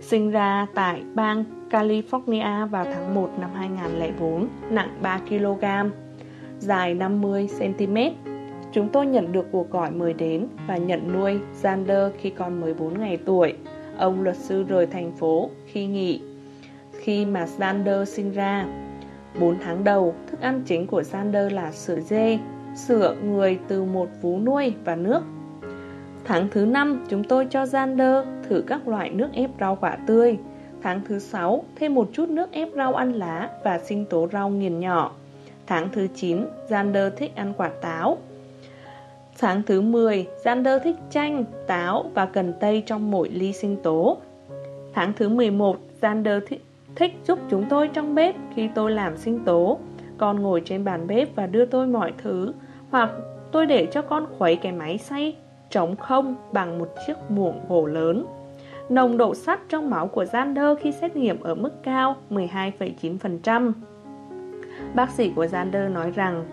S1: sinh ra tại bang California vào tháng 1 năm 2004, nặng 3 kg, dài 50 cm. Chúng tôi nhận được cuộc gọi mời đến và nhận nuôi Xander khi còn 14 ngày tuổi. Ông luật sư rời thành phố khi nghỉ khi mà Xander sinh ra. 4 tháng đầu, thức ăn chính của Xander là sữa dê, sữa người từ một vú nuôi và nước. Tháng thứ 5, chúng tôi cho Xander thử các loại nước ép rau quả tươi. Tháng thứ 6, thêm một chút nước ép rau ăn lá và sinh tố rau nghiền nhỏ. Tháng thứ 9, Xander thích ăn quả táo. Tháng thứ 10, Xander thích chanh, táo và cần tây trong mỗi ly sinh tố. Tháng thứ 11, Xander thích, thích giúp chúng tôi trong bếp khi tôi làm sinh tố. Con ngồi trên bàn bếp và đưa tôi mọi thứ, hoặc tôi để cho con khuấy cái máy xay trống không bằng một chiếc muỗng gỗ lớn. Nồng độ sắt trong máu của Xander khi xét nghiệm ở mức cao 12,9%. Bác sĩ của Xander nói rằng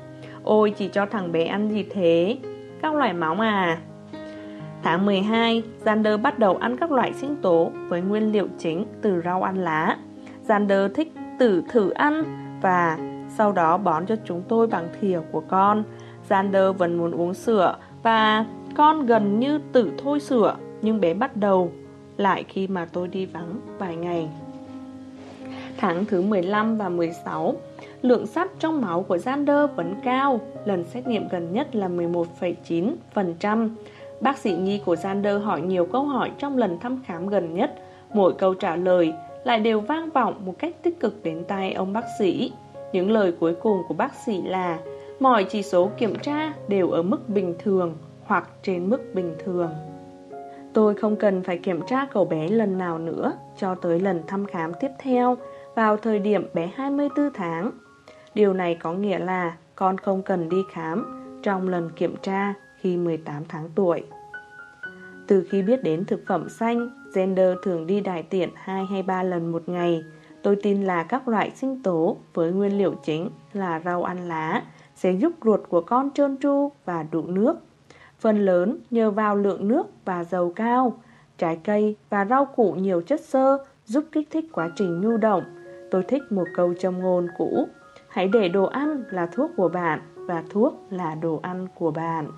S1: Ôi chỉ cho thằng bé ăn gì thế Các loại máu à Tháng 12, Xander bắt đầu ăn các loại sinh tố với nguyên liệu chính từ rau ăn lá. Xander thích tử thử ăn và sau đó bón cho chúng tôi bằng thìa của con. Xander vẫn muốn uống sữa và con gần như tự thôi sữa nhưng bé bắt đầu lại khi mà tôi đi vắng vài ngày. Tháng thứ 15 và 16, lượng sắt trong máu của Xander vẫn cao, lần xét nghiệm gần nhất là 11,9%. Bác sĩ nhi của Xander hỏi nhiều câu hỏi trong lần thăm khám gần nhất, mỗi câu trả lời lại đều vang vọng một cách tích cực đến tai ông bác sĩ. Những lời cuối cùng của bác sĩ là mọi chỉ số kiểm tra đều ở mức bình thường hoặc trên mức bình thường. Tôi không cần phải kiểm tra cậu bé lần nào nữa cho tới lần thăm khám tiếp theo vào thời điểm bé 24 tháng. Điều này có nghĩa là con không cần đi khám trong lần kiểm tra khi 18 tháng tuổi. Từ khi biết đến thực phẩm xanh, Gender thường đi đại tiện 2 hay 3 lần một ngày. Tôi tin là các loại sinh tố với nguyên liệu chính là rau ăn lá sẽ giúp ruột của con trơn tru và đủ nước. Phần lớn nhờ vào lượng nước và dầu cao, trái cây và rau củ nhiều chất xơ giúp kích thích quá trình nhu động. Tôi thích một câu châm ngôn cũ, hãy để đồ ăn là thuốc của bạn và thuốc là đồ ăn của bạn.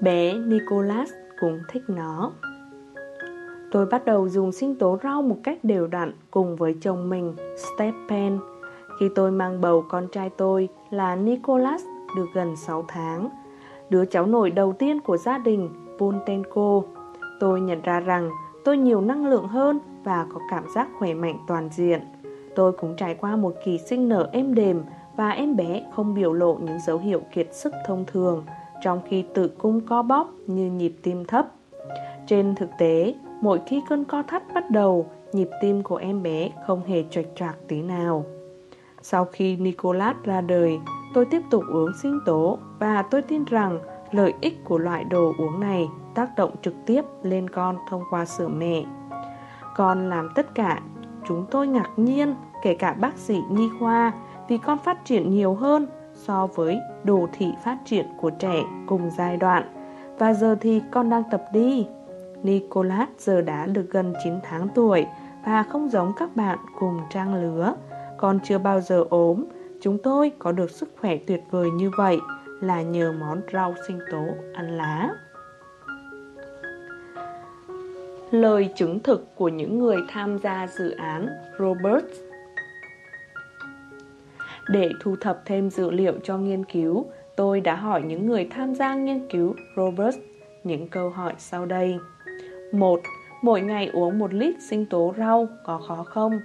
S1: Bé Nicholas cũng thích nó. Tôi bắt đầu dùng sinh tố rau một cách đều đặn cùng với chồng mình, Stephen. Khi tôi mang bầu con trai tôi là Nicholas được gần 6 tháng, đứa cháu nổi đầu tiên của gia đình, Voltenko, tôi nhận ra rằng tôi nhiều năng lượng hơn và có cảm giác khỏe mạnh toàn diện. Tôi cũng trải qua một kỳ sinh nở êm đềm và em bé không biểu lộ những dấu hiệu kiệt sức thông thường, trong khi tự cung co bóp như nhịp tim thấp. Trên thực tế, mỗi khi cơn co thắt bắt đầu, nhịp tim của em bé không hề trạch trạc tí nào. Sau khi Nicolas ra đời, tôi tiếp tục uống sinh tố và tôi tin rằng lợi ích của loại đồ uống này tác động trực tiếp lên con thông qua sữa mẹ. Con làm tất cả, chúng tôi ngạc nhiên, kể cả bác sĩ nhi khoa, vì con phát triển nhiều hơn so với đồ thị phát triển của trẻ cùng giai đoạn. Và giờ thì con đang tập đi. Nicolas giờ đã được gần 9 tháng tuổi và không giống các bạn cùng trang lứa. Con chưa bao giờ ốm, chúng tôi có được sức khỏe tuyệt vời như vậy là nhờ món rau sinh tố ăn lá. Lời chứng thực của những người tham gia dự án Robert Để thu thập thêm dữ liệu cho nghiên cứu, tôi đã hỏi những người tham gia nghiên cứu Robert những câu hỏi sau đây. 1. Mỗi ngày uống 1 lít sinh tố rau có khó không?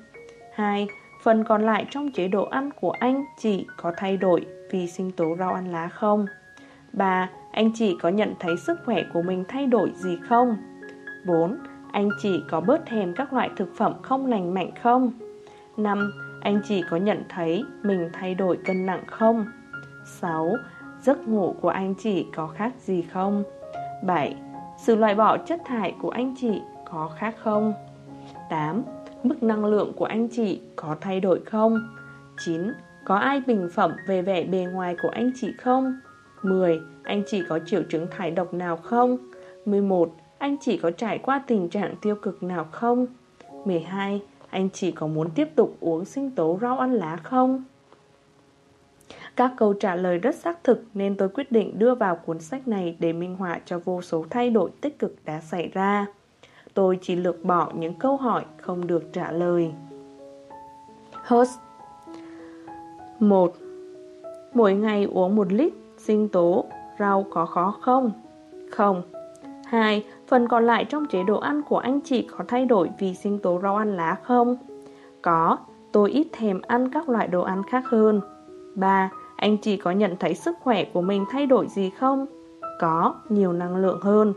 S1: 2. Phần còn lại trong chế độ ăn của anh, chị có thay đổi vì sinh tố rau ăn lá không? 3. Anh chị có nhận thấy sức khỏe của mình thay đổi gì không? 4. Anh chị có bớt thèm các loại thực phẩm không lành mạnh không? 5. Anh chị có nhận thấy mình thay đổi cân nặng không? 6. Giấc ngủ của anh chị có khác gì không? 7. Sự loại bỏ chất thải của anh chị có khác không? 8. Mức năng lượng của anh chị có thay đổi không? 9. Có ai bình phẩm về vẻ bề ngoài của anh chị không? 10. Anh chị có triệu chứng thải độc nào không? 11. Anh chị có trải qua tình trạng tiêu cực nào không? 12. Anh chị có muốn tiếp tục uống sinh tố rau ăn lá không? Các câu trả lời rất xác thực nên tôi quyết định đưa vào cuốn sách này để minh họa cho vô số thay đổi tích cực đã xảy ra. Tôi chỉ lược bỏ những câu hỏi không được trả lời. Host 1. Mỗi ngày uống 1 lít sinh tố, rau có khó không? Không. 2. Phần còn lại trong chế độ ăn của anh chị có thay đổi vì sinh tố rau ăn lá không? Có, tôi ít thèm ăn các loại đồ ăn khác hơn. 3. Anh chị có nhận thấy sức khỏe của mình thay đổi gì không? Có, nhiều năng lượng hơn.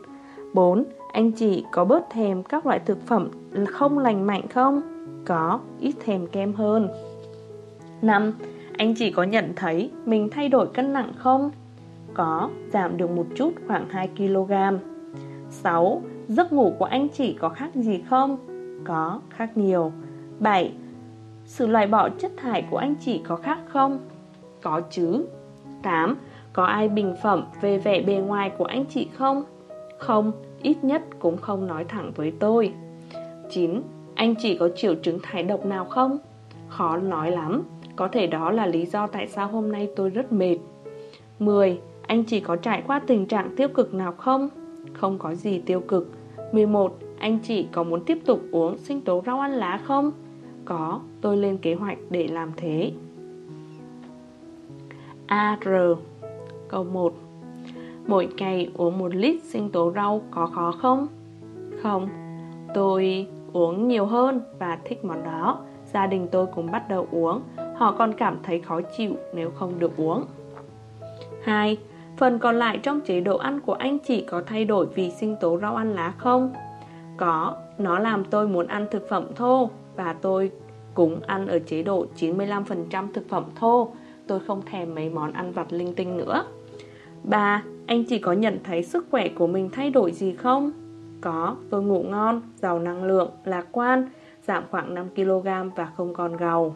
S1: 4. Anh chị có bớt thèm các loại thực phẩm không lành mạnh không? Có, ít thèm kem hơn. 5. Anh chị có nhận thấy mình thay đổi cân nặng không? Có, giảm được một chút khoảng 2kg. 6. Giấc ngủ của anh chị có khác gì không? Có, khác nhiều. 7. Sự loại bỏ chất thải của anh chị có khác không? Có chứ 8. Có ai bình phẩm về vẻ bề ngoài của anh chị không? Không, ít nhất cũng không nói thẳng với tôi 9. Anh chỉ có triệu chứng thải độc nào không? Khó nói lắm Có thể đó là lý do tại sao hôm nay tôi rất mệt 10. Anh chỉ có trải qua tình trạng tiêu cực nào không? Không có gì tiêu cực 11. Anh chỉ có muốn tiếp tục uống sinh tố rau ăn lá không? Có, tôi lên kế hoạch để làm thế AR Câu 1 Mỗi ngày uống một lít sinh tố rau có khó không? Không, tôi uống nhiều hơn và thích món đó. Gia đình tôi cũng bắt đầu uống. Họ còn cảm thấy khó chịu nếu không được uống. 2. Phần còn lại trong chế độ ăn của anh chị có thay đổi vì sinh tố rau ăn lá không? Có, nó làm tôi muốn ăn thực phẩm thô Và tôi cũng ăn ở chế độ 95% thực phẩm thô. Tôi không thèm mấy món ăn vặt linh tinh nữa. Ba, Anh chỉ có nhận thấy sức khỏe của mình thay đổi gì không? Có, tôi ngủ ngon, giàu năng lượng, lạc quan, giảm khoảng 5kg và không còn gầu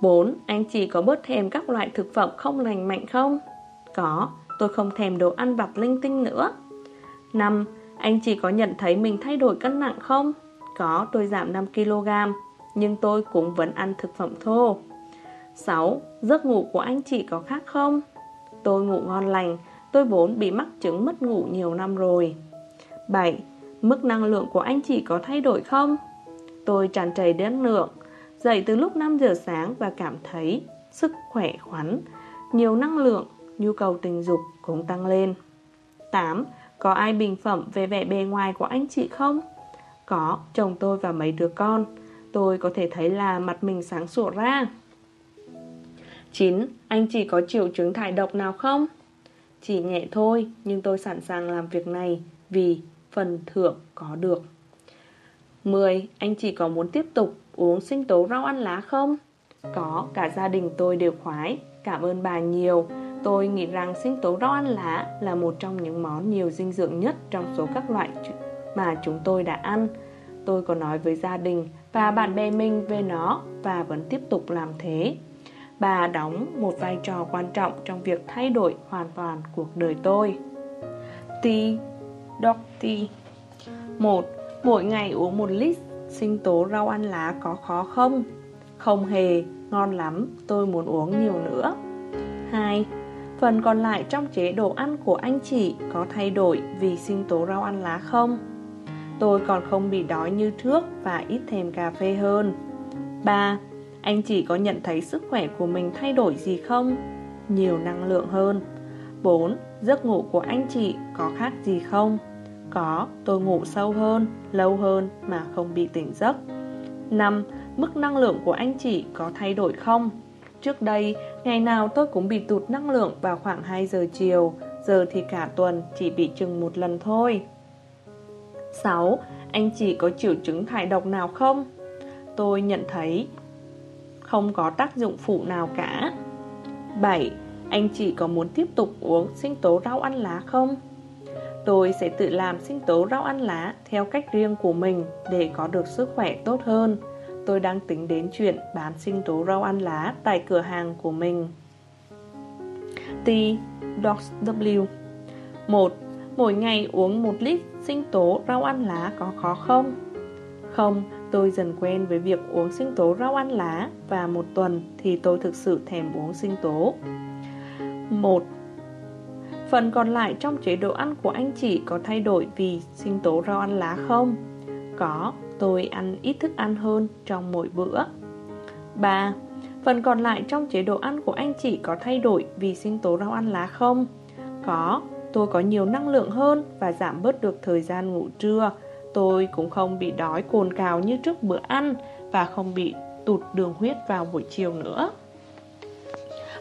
S1: 4. Anh chỉ có bớt thèm các loại thực phẩm không lành mạnh không? Có, tôi không thèm đồ ăn vặt linh tinh nữa 5. Anh chỉ có nhận thấy mình thay đổi cân nặng không? Có, tôi giảm 5kg Nhưng tôi cũng vẫn ăn thực phẩm thô 6. Giấc ngủ của anh chị có khác không? Tôi ngủ ngon lành Tôi vốn bị mắc chứng mất ngủ nhiều năm rồi 7. Mức năng lượng của anh chị có thay đổi không? Tôi tràn trề năng lượng Dậy từ lúc 5 giờ sáng và cảm thấy sức khỏe khoắn Nhiều năng lượng, nhu cầu tình dục cũng tăng lên 8. Có ai bình phẩm về vẻ bề ngoài của anh chị không? Có, chồng tôi và mấy đứa con Tôi có thể thấy là mặt mình sáng sủa ra 9. Anh chỉ có triệu chứng thải độc nào không? Chỉ nhẹ thôi, nhưng tôi sẵn sàng làm việc này vì phần thưởng có được. 10. Anh chỉ có muốn tiếp tục uống sinh tố rau ăn lá không? Có, cả gia đình tôi đều khoái. Cảm ơn bà nhiều. Tôi nghĩ rằng sinh tố rau ăn lá là một trong những món nhiều dinh dưỡng nhất trong số các loại mà chúng tôi đã ăn. Tôi có nói với gia đình và bạn bè mình về nó và vẫn tiếp tục làm thế. Bà đóng một vai trò quan trọng trong việc thay đổi hoàn toàn cuộc đời tôi. T. Docty 1. Mỗi ngày uống một lít sinh tố rau ăn lá có khó không? Không hề, ngon lắm, tôi muốn uống nhiều nữa. 2. Phần còn lại trong chế độ ăn của anh chị có thay đổi vì sinh tố rau ăn lá không? Tôi còn không bị đói như trước và ít thèm cà phê hơn. 3. Anh chỉ có nhận thấy sức khỏe của mình thay đổi gì không? Nhiều năng lượng hơn 4. Giấc ngủ của anh chị có khác gì không? Có, tôi ngủ sâu hơn, lâu hơn mà không bị tỉnh giấc 5. Mức năng lượng của anh chị có thay đổi không? Trước đây, ngày nào tôi cũng bị tụt năng lượng vào khoảng 2 giờ chiều, giờ thì cả tuần chỉ bị chừng một lần thôi. 6. Anh chị có triệu chứng thải độc nào không? Tôi nhận thấy không có tác dụng phụ nào cả. 7. Anh chị có muốn tiếp tục uống sinh tố rau ăn lá không? Tôi sẽ tự làm sinh tố rau ăn lá theo cách riêng của mình để có được sức khỏe tốt hơn. Tôi đang tính đến chuyện bán sinh tố rau ăn lá tại cửa hàng của mình. T. Docs W 1. Mỗi ngày uống 1 lít sinh tố rau ăn lá có khó không? Không, tôi dần quen với việc uống sinh tố rau ăn lá và một tuần thì tôi thực sự thèm uống sinh tố. 1. Phần còn lại trong chế độ ăn của anh chị có thay đổi vì sinh tố rau ăn lá không? Có, tôi ăn ít thức ăn hơn trong mỗi bữa. 3. Phần còn lại trong chế độ ăn của anh chị có thay đổi vì sinh tố rau ăn lá không? Có, tôi có nhiều năng lượng hơn và giảm bớt được thời gian ngủ trưa. Tôi cũng không bị đói cồn cào như trước bữa ăn và không bị tụt đường huyết vào buổi chiều nữa.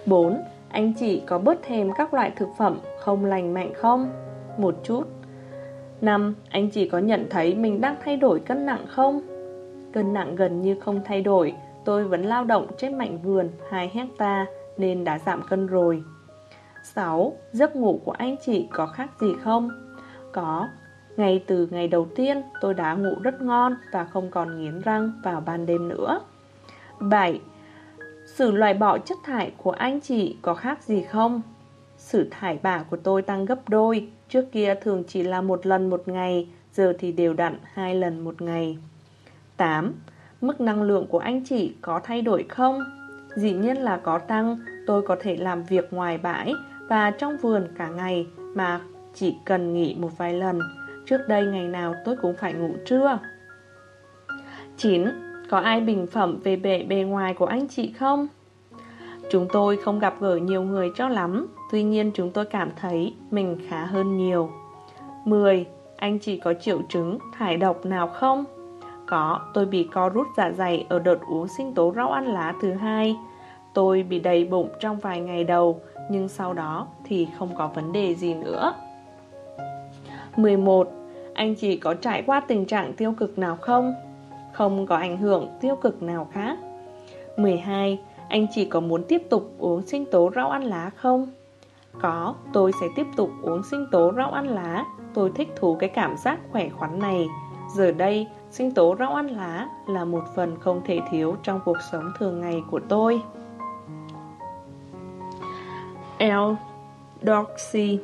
S1: 4. Anh chị có bớt thèm các loại thực phẩm không lành mạnh không? Một chút 5. Anh chị có nhận thấy mình đang thay đổi cân nặng không? Cân nặng gần như không thay đổi Tôi vẫn lao động trên mảnh vườn 2 hecta nên đã giảm cân rồi 6. Giấc ngủ của anh chị có khác gì không? Có ngay từ ngày đầu tiên, tôi đã ngủ rất ngon và không còn nghiến răng vào ban đêm nữa 7. Sự loại bỏ chất thải của anh chị có khác gì không? Sự thải bả của tôi tăng gấp đôi, Trước kia thường chỉ là một lần một ngày, Giờ thì đều đặn hai lần một ngày 8. Mức năng lượng của anh chị có thay đổi không? Dĩ nhiên là có tăng, Tôi có thể làm việc ngoài bãi Và trong vườn cả ngày Mà chỉ cần nghỉ một vài lần Trước đây ngày nào tôi cũng phải ngủ trưa 9. Có ai bình phẩm về bề bề ngoài của anh chị không? Chúng tôi không gặp gỡ nhiều người cho lắm Tuy nhiên chúng tôi cảm thấy mình khá hơn nhiều 10. Anh chị có triệu chứng thải độc nào không? Có, tôi bị co rút dạ dày ở đợt uống sinh tố rau ăn lá thứ hai Tôi bị đầy bụng trong vài ngày đầu Nhưng sau đó thì không có vấn đề gì nữa 11. Anh chị có trải qua tình trạng tiêu cực nào không? Không có ảnh hưởng tiêu cực nào khác 12. Anh chị có muốn tiếp tục uống sinh tố rau ăn lá không? Có, tôi sẽ tiếp tục uống sinh tố rau ăn lá Tôi thích thú cái cảm giác khỏe khoắn này Giờ đây, sinh tố rau ăn lá là một phần không thể thiếu trong cuộc sống thường ngày của tôi L. Doxy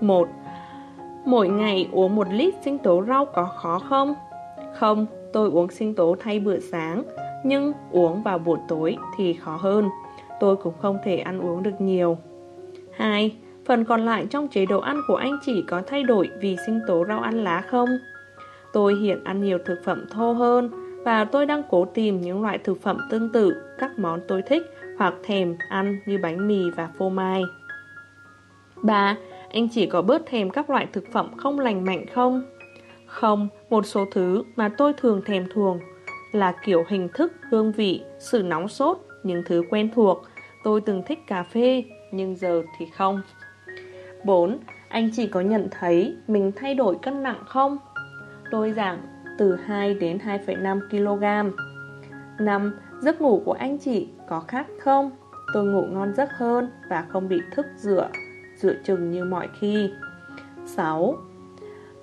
S1: 1. Mỗi ngày uống một lít sinh tố rau có khó không? Không, tôi uống sinh tố thay bữa sáng Nhưng uống vào buổi tối thì khó hơn Tôi cũng không thể ăn uống được nhiều 2. Phần còn lại trong chế độ ăn của anh chỉ có thay đổi vì sinh tố rau ăn lá không? Tôi hiện ăn nhiều thực phẩm thô hơn và tôi đang cố tìm những loại thực phẩm tương tự các món tôi thích hoặc thèm ăn như bánh mì và phô mai. 3. Anh chỉ có bớt thèm các loại thực phẩm không lành mạnh không? Không, một số thứ mà tôi thường thèm thuồng là kiểu hình thức, hương vị, sự nóng sốt, những thứ quen thuộc. Tôi từng thích cà phê, nhưng giờ thì không. 4. Anh chỉ có nhận thấy mình thay đổi cân nặng không? Tôi giảm từ 2 đến 2,5 kg. 5. Giấc ngủ của anh chị có khác không? Tôi ngủ ngon giấc hơn và không bị thức dựa, dựa chừng như mọi khi. 6.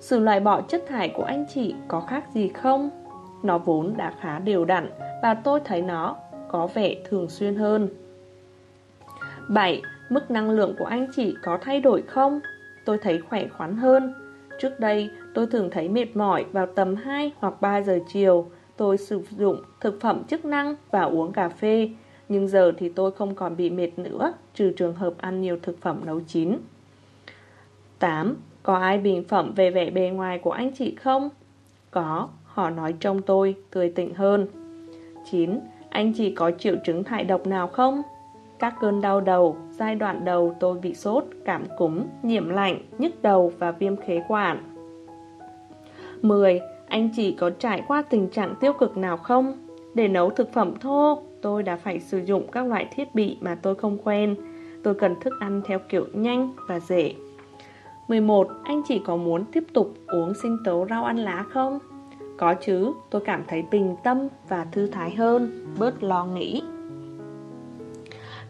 S1: Sự loại bỏ chất thải của anh chị có khác gì không? Nó vốn đã khá đều đặn và tôi thấy nó có vẻ thường xuyên hơn. 7. Mức năng lượng của anh chị có thay đổi không? Tôi thấy khỏe khoắn hơn. Trước đây, tôi thường thấy mệt mỏi vào tầm 2 hoặc 3 giờ chiều. Tôi sử dụng thực phẩm chức năng và uống cà phê. Nhưng giờ thì tôi không còn bị mệt nữa, trừ trường hợp ăn nhiều thực phẩm nấu chín. 8. Có ai bình phẩm về vẻ bề ngoài của anh chị không? Có, họ nói trông tôi tươi tỉnh hơn. 9. Anh chị có triệu chứng thải độc nào không? Các cơn đau đầu, giai đoạn đầu tôi bị sốt, cảm cúm, nhiễm lạnh, nhức đầu và viêm khế quản. 10. Anh chị có trải qua tình trạng tiêu cực nào không? Để nấu thực phẩm thô, tôi đã phải sử dụng các loại thiết bị mà tôi không quen. Tôi cần thức ăn theo kiểu nhanh và dễ. 11. Anh chỉ có muốn tiếp tục uống sinh tố rau ăn lá không? Có chứ, tôi cảm thấy bình tâm và thư thái hơn, bớt lo nghĩ.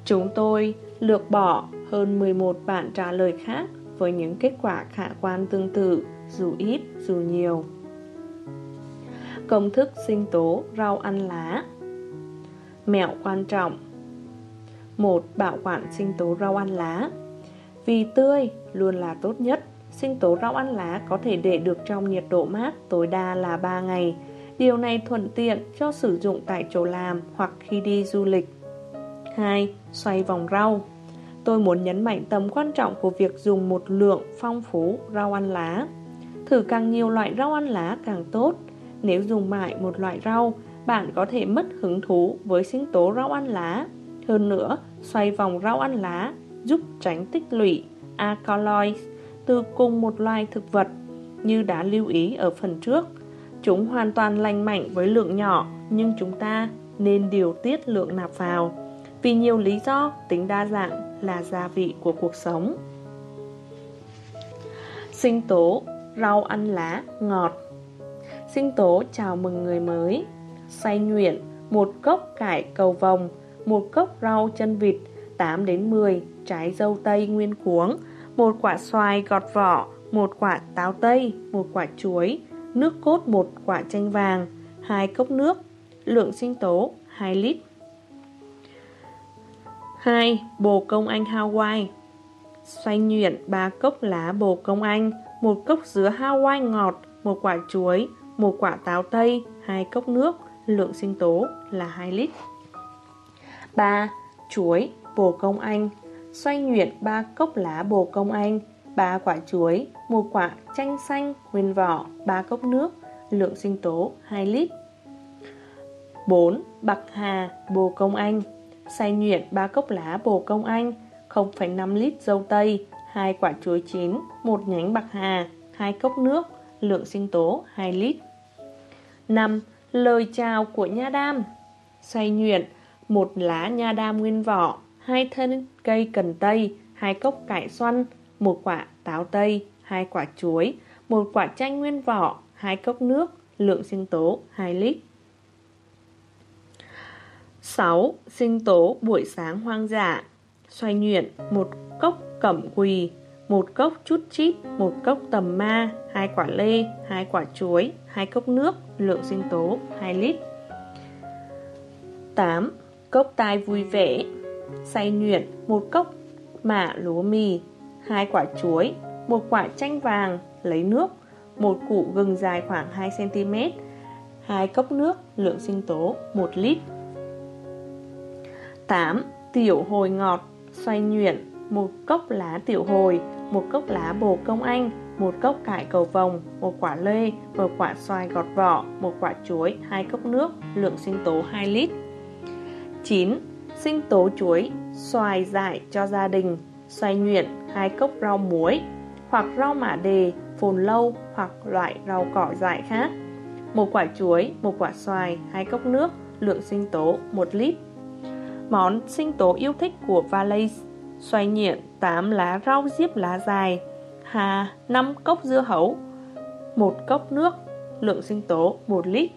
S1: Chúng tôi lược bỏ hơn 11 bạn trả lời khác với những kết quả khả quan tương tự, dù ít, dù nhiều. Công thức sinh tố rau ăn lá. Mẹo quan trọng. Một, Bảo quản sinh tố rau ăn lá. Vì tươi luôn là tốt nhất, Sinh tố rau ăn lá có thể để được trong nhiệt độ mát tối đa là 3 ngày. Điều này thuận tiện cho sử dụng tại chỗ làm hoặc khi đi du lịch. 2. Xoay vòng rau. Tôi muốn nhấn mạnh tầm quan trọng của việc dùng một lượng phong phú rau ăn lá. Thử càng nhiều loại rau ăn lá càng tốt nếu dùng mãi một loại rau Bạn có thể mất hứng thú với sinh tố rau ăn lá Hơn nữa, xoay vòng rau ăn lá giúp tránh tích lũy alkaloids từ cùng một loài thực vật như đã lưu ý ở phần trước. Chúng hoàn toàn lành mạnh với lượng nhỏ nhưng chúng ta nên điều tiết lượng nạp vào. Vì nhiều lý do, tính đa dạng là gia vị của cuộc sống. Sinh tố, rau ăn lá, ngọt Sinh tố chào mừng người mới Xay nhuyễn, một cốc cải cầu vồng, một cốc rau chân vịt, 8 đến 10 trái dâu tây nguyên cuống, một quả xoài gọt vỏ, một quả táo tây, một quả chuối, nước cốt một quả chanh vàng, hai cốc nước, lượng sinh tố 2 lít. 2. Bồ công anh Hawaii Xoay nhuyễn 3 cốc lá bồ công anh, một cốc dứa Hawaii ngọt, một quả chuối, một quả táo tây, hai cốc nước, lượng sinh tố là 2 lít. 3. Chuối, bồ công anh Xoay nhuyễn 3 cốc lá bồ công anh 3 quả chuối, một quả chanh xanh nguyên vỏ, 3 cốc nước, lượng sinh tố 2 lít. 4. Bạc hà, bồ công anh Xay nhuyễn 3 cốc lá bồ công anh 0,5 lít dâu tây 2 quả chuối chín một nhánh bạc hà 2 cốc nước Lượng sinh tố 2 lít 5. Lời chào của nha đam xoay nhuyễn, một lá nha đam nguyên vỏ, hai thân cây cần tây, hai cốc cải xoăn, một quả táo tây, hai quả chuối, một quả chanh nguyên vỏ, hai cốc nước, lượng sinh tố 2 lít 6. Sinh tố buổi sáng hoang dã Xoay nhuyễn, một cốc cẩm quỳ, một cốc chút chít, một cốc tầm ma, hai quả lê, hai quả chuối 2 cốc nước, lượng sinh tố 2 lít 8. Cốc tai vui vẻ, Xay nhuyễn, một cốc mạ lúa mì, hai quả chuối, một quả chanh vàng, lấy nước, một củ gừng dài khoảng 2cm hai cốc nước, lượng sinh tố 1 lít 8. Tiểu hồi ngọt, Xoay nhuyễn, Một cốc lá tiểu hồi, Một cốc lá bồ công anh một cốc cải cầu vồng, Một quả lê, Một quả xoài gọt vỏ, Một quả chuối, Hai cốc nước, Lượng sinh tố 2 lít 9. Sinh tố chuối, Xoài dại cho gia đình, xoài nhuyễn, Hai cốc rau muối, Hoặc rau mã đề, Phồn lâu, Hoặc loại rau cỏ dại khác Một quả chuối, Một quả xoài, Hai cốc nước, Lượng sinh tố 1 lít Món sinh tố yêu thích của Valais, xoài nhuyễn 8 lá rau diếp lá dài Hà 5 cốc dưa hấu 1 cốc nước Lượng sinh tố 1 lít.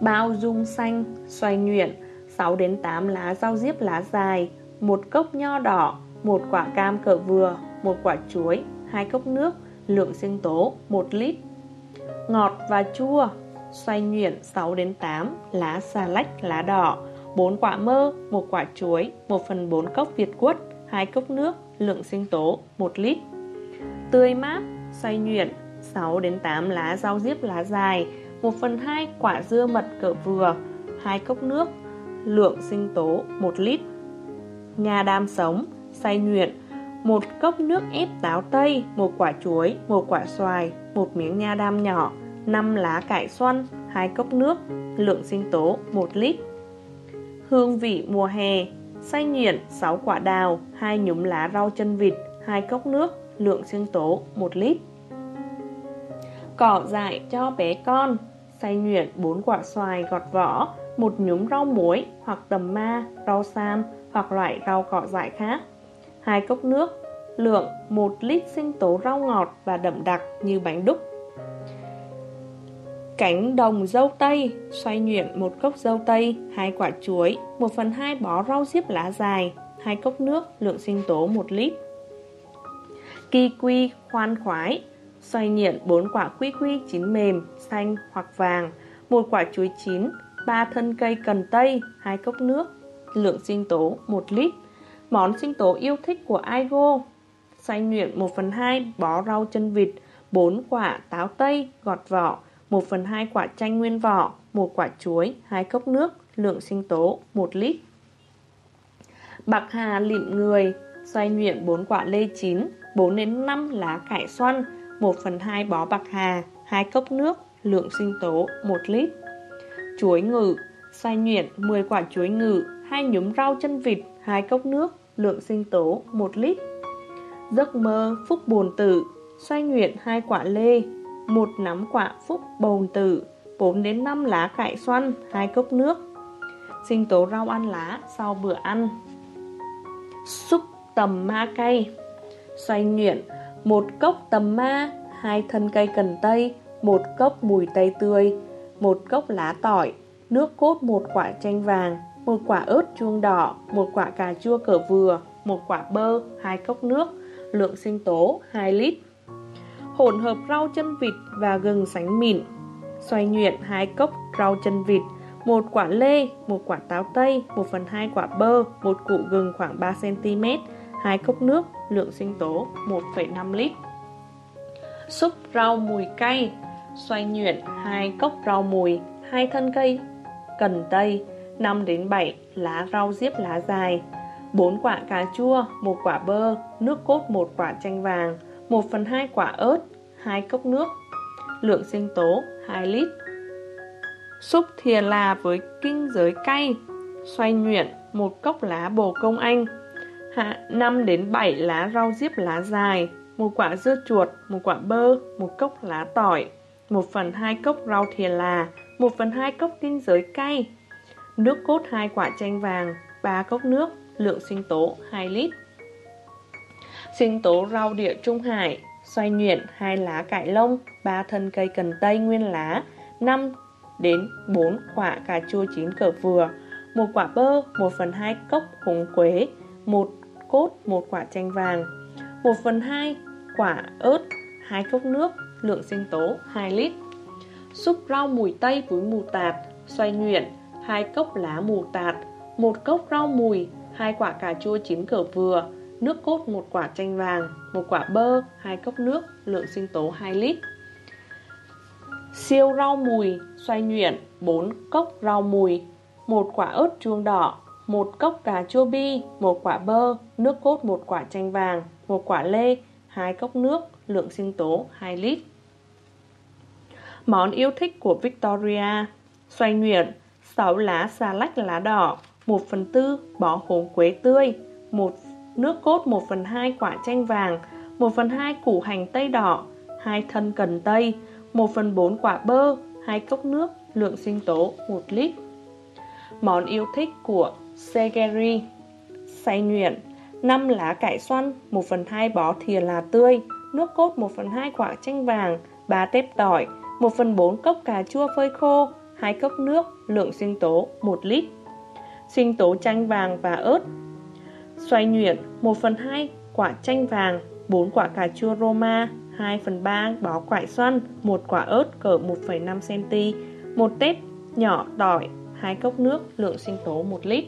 S1: Bao dung xanh Xoay nhuyễn 6 đến 8 lá rau diếp lá dài một cốc nho đỏ một quả cam cỡ vừa một quả chuối hai cốc nước Lượng sinh tố 1 lít. Ngọt và chua Xoay nhuyễn 6 đến 8 Lá xà lách lá đỏ 4 quả mơ, 1 quả chuối, 1 phần 4 cốc việt quất, 2 cốc nước, lượng sinh tố 1 lít. Tươi mát, xoay nhuyễn, 6 đến 8 lá rau diếp lá dài, 1 phần 2 quả dưa mật cỡ vừa, 2 cốc nước, lượng sinh tố 1 lít. Nga đam sống, xay nhuyễn, 1 cốc nước ép táo tây, 1 quả chuối, 1 quả xoài, 1 miếng nha đam nhỏ, 5 lá cải xoăn, 2 cốc nước, lượng sinh tố 1 lít. Hương vị mùa hè Xay nhuyễn 6 quả đào 2 nhúm lá rau chân vịt 2 cốc nước Lượng sinh tố 1 lít. Cỏ dại cho bé con. Xay nhuyễn 4 quả xoài gọt vỏ Một nhúm rau muối hoặc tầm ma, rau sam hoặc loại rau cỏ dại khác. Hai cốc nước Lượng 1 lít sinh tố rau ngọt và đậm đặc như bánh đúc. Cánh đồng dâu tây Xoay nhuyễn một cốc dâu tây hai quả chuối 1 phần 2 bó rau diếp lá dài hai cốc nước Lượng sinh tố 1 lít. Kiwi khoan khoái Xoay nhuyễn 4 quả quy quy chín mềm, xanh hoặc vàng một quả chuối chín 3 thân cây cần tây hai cốc nước Lượng sinh tố 1 lít. Món sinh tố yêu thích của Aigo Xoay nhuyễn 1 phần 2 bó rau chân vịt 4 quả táo tây gọt vỏ 1 phần 2 quả chanh nguyên vỏ, 1 quả chuối, 2 cốc nước, lượng sinh tố 1 lít. Bạc hà lịm người, xoay nhuyễn 4 quả lê chín, 4 đến 5 lá cải xoăn, 1 phần 2 bó bạc hà, 2 cốc nước, lượng sinh tố 1 lít. Chuối ngự, xoay nhuyễn 10 quả chuối ngự, 2 nhúm rau chân vịt, 2 cốc nước, lượng sinh tố 1 lít. Giấc mơ phúc buồn tử, xoay nhuyễn 2 quả lê, một nắm quả phúc bồn tử 4 đến 5 lá cải xoăn, hai cốc nước. Sinh tố rau ăn lá sau bữa ăn. Súp tầm ma cay. Xoay nhuyễn, một cốc tầm ma, hai thân cây cần tây, một cốc mùi tây tươi, một cốc lá tỏi, Nước cốt một quả chanh vàng, một quả ớt chuông đỏ, một quả cà chua cỡ vừa, một quả bơ, hai cốc nước, Lượng sinh tố 2 lít hỗn hợp rau chân vịt và gừng sánh mịn. Xoay nhuyễn hai cốc rau chân vịt, một quả lê, một quả táo tây, 1 phần 2 quả bơ, một củ gừng khoảng 3cm, hai cốc nước, lượng sinh tố 1,5 lít. Súp rau mùi cay, xoay nhuyễn hai cốc rau mùi, hai thân cây, cần tây, 5 đến 7 lá rau diếp lá dài, 4 quả cà chua, một quả bơ, nước cốt một quả chanh vàng, 1 phần 2 quả ớt, 2 cốc nước, lượng sinh tố 2 lít. Súp thìa là với kinh giới cay, xoay nhuyễn một cốc lá bồ công anh, hạ 5 đến 7 lá rau diếp lá dài, một quả dưa chuột, một quả bơ, một cốc lá tỏi, 1 phần 2 cốc rau thìa là, 1 phần 2 cốc kinh giới cay, nước cốt 2 quả chanh vàng, 3 cốc nước, lượng sinh tố 2 lít. Sinh tố rau địa Trung Hải, Xoay nhuyễn hai lá cải lông, ba thân cây cần tây nguyên lá 5 đến 4 quả cà chua chín cỡ vừa, một quả bơ 1 phần 2 cốc húng quế, một cốt, một quả chanh vàng 1 phần 2 quả ớt, hai cốc nước, lượng sinh tố 2 lít. Súp rau mùi tây với mù tạt, Xoay nhuyễn hai cốc lá mù tạt, một cốc rau mùi, hai quả cà chua chín cỡ vừa nước cốt một quả chanh vàng, một quả bơ, hai cốc nước, lượng sinh tố 2 lít. Siêu rau mùi, xoay nhuyễn, 4 cốc rau mùi, một quả ớt chuông đỏ, một cốc cà chua bi, một quả bơ, nước cốt một quả chanh vàng, một quả lê, hai cốc nước, lượng sinh tố 2 lít. Món yêu thích của Victoria Xoay nhuyễn 6 lá xà lách lá đỏ 1 phần tư bó hồng quế tươi 1 nước cốt 1 phần 2 quả chanh vàng, 1 phần 2 củ hành tây đỏ, 2 thân cần tây, 1 phần 4 quả bơ, 2 cốc nước, lượng sinh tố 1 lít. Món yêu thích của Segeri Xay nhuyễn 5 lá cải xoăn, 1 phần 2 bó thìa là tươi, nước cốt 1 phần 2 quả chanh vàng, 3 tép tỏi, 1 phần 4 cốc cà chua phơi khô, 2 cốc nước, lượng sinh tố 1 lít. Sinh tố chanh vàng và ớt Xoay nhuyễn 1 phần 2 quả chanh vàng 4 quả cà chua Roma 2 phần 3 bó quải xoăn 1 quả ớt cỡ 1,5cm 1 tép nhỏ tỏi 2 cốc nước lượng sinh tố 1 lít.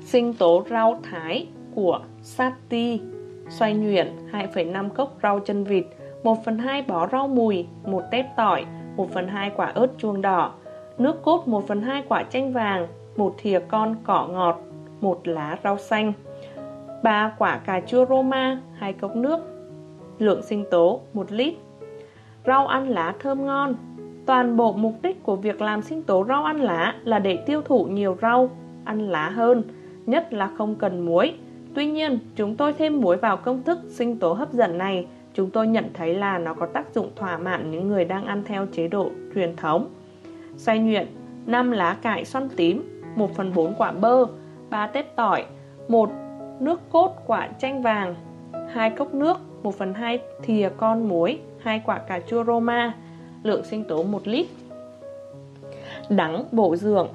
S1: Sinh tố rau thái của Sati Xoay nhuyễn 2,5 cốc rau chân vịt 1 phần 2 bó rau mùi 1 tép tỏi 1 phần 2 quả ớt chuông đỏ. Nước cốt 1 phần 2 quả chanh vàng 1 thìa con cỏ ngọt một lá rau xanh 3 quả cà chua Roma 2 cốc nước Lượng sinh tố 1 lít Rau ăn lá thơm ngon Toàn bộ mục đích của việc làm sinh tố rau ăn lá là để tiêu thụ nhiều rau ăn lá hơn, nhất là không cần muối. Tuy nhiên, chúng tôi thêm muối vào công thức sinh tố hấp dẫn này chúng tôi nhận thấy là nó có tác dụng thỏa mãn những người đang ăn theo chế độ truyền thống. Xay nhuyễn 5 lá cải xoăn tím 1 phần 4 quả bơ 3 tép tỏi 1 nước cốt quả chanh vàng 2 cốc nước 1 phần 2 thìa con muối 2 quả cà chua Roma, Lượng sinh tố 1 lít. Đắng, bổ dưỡng,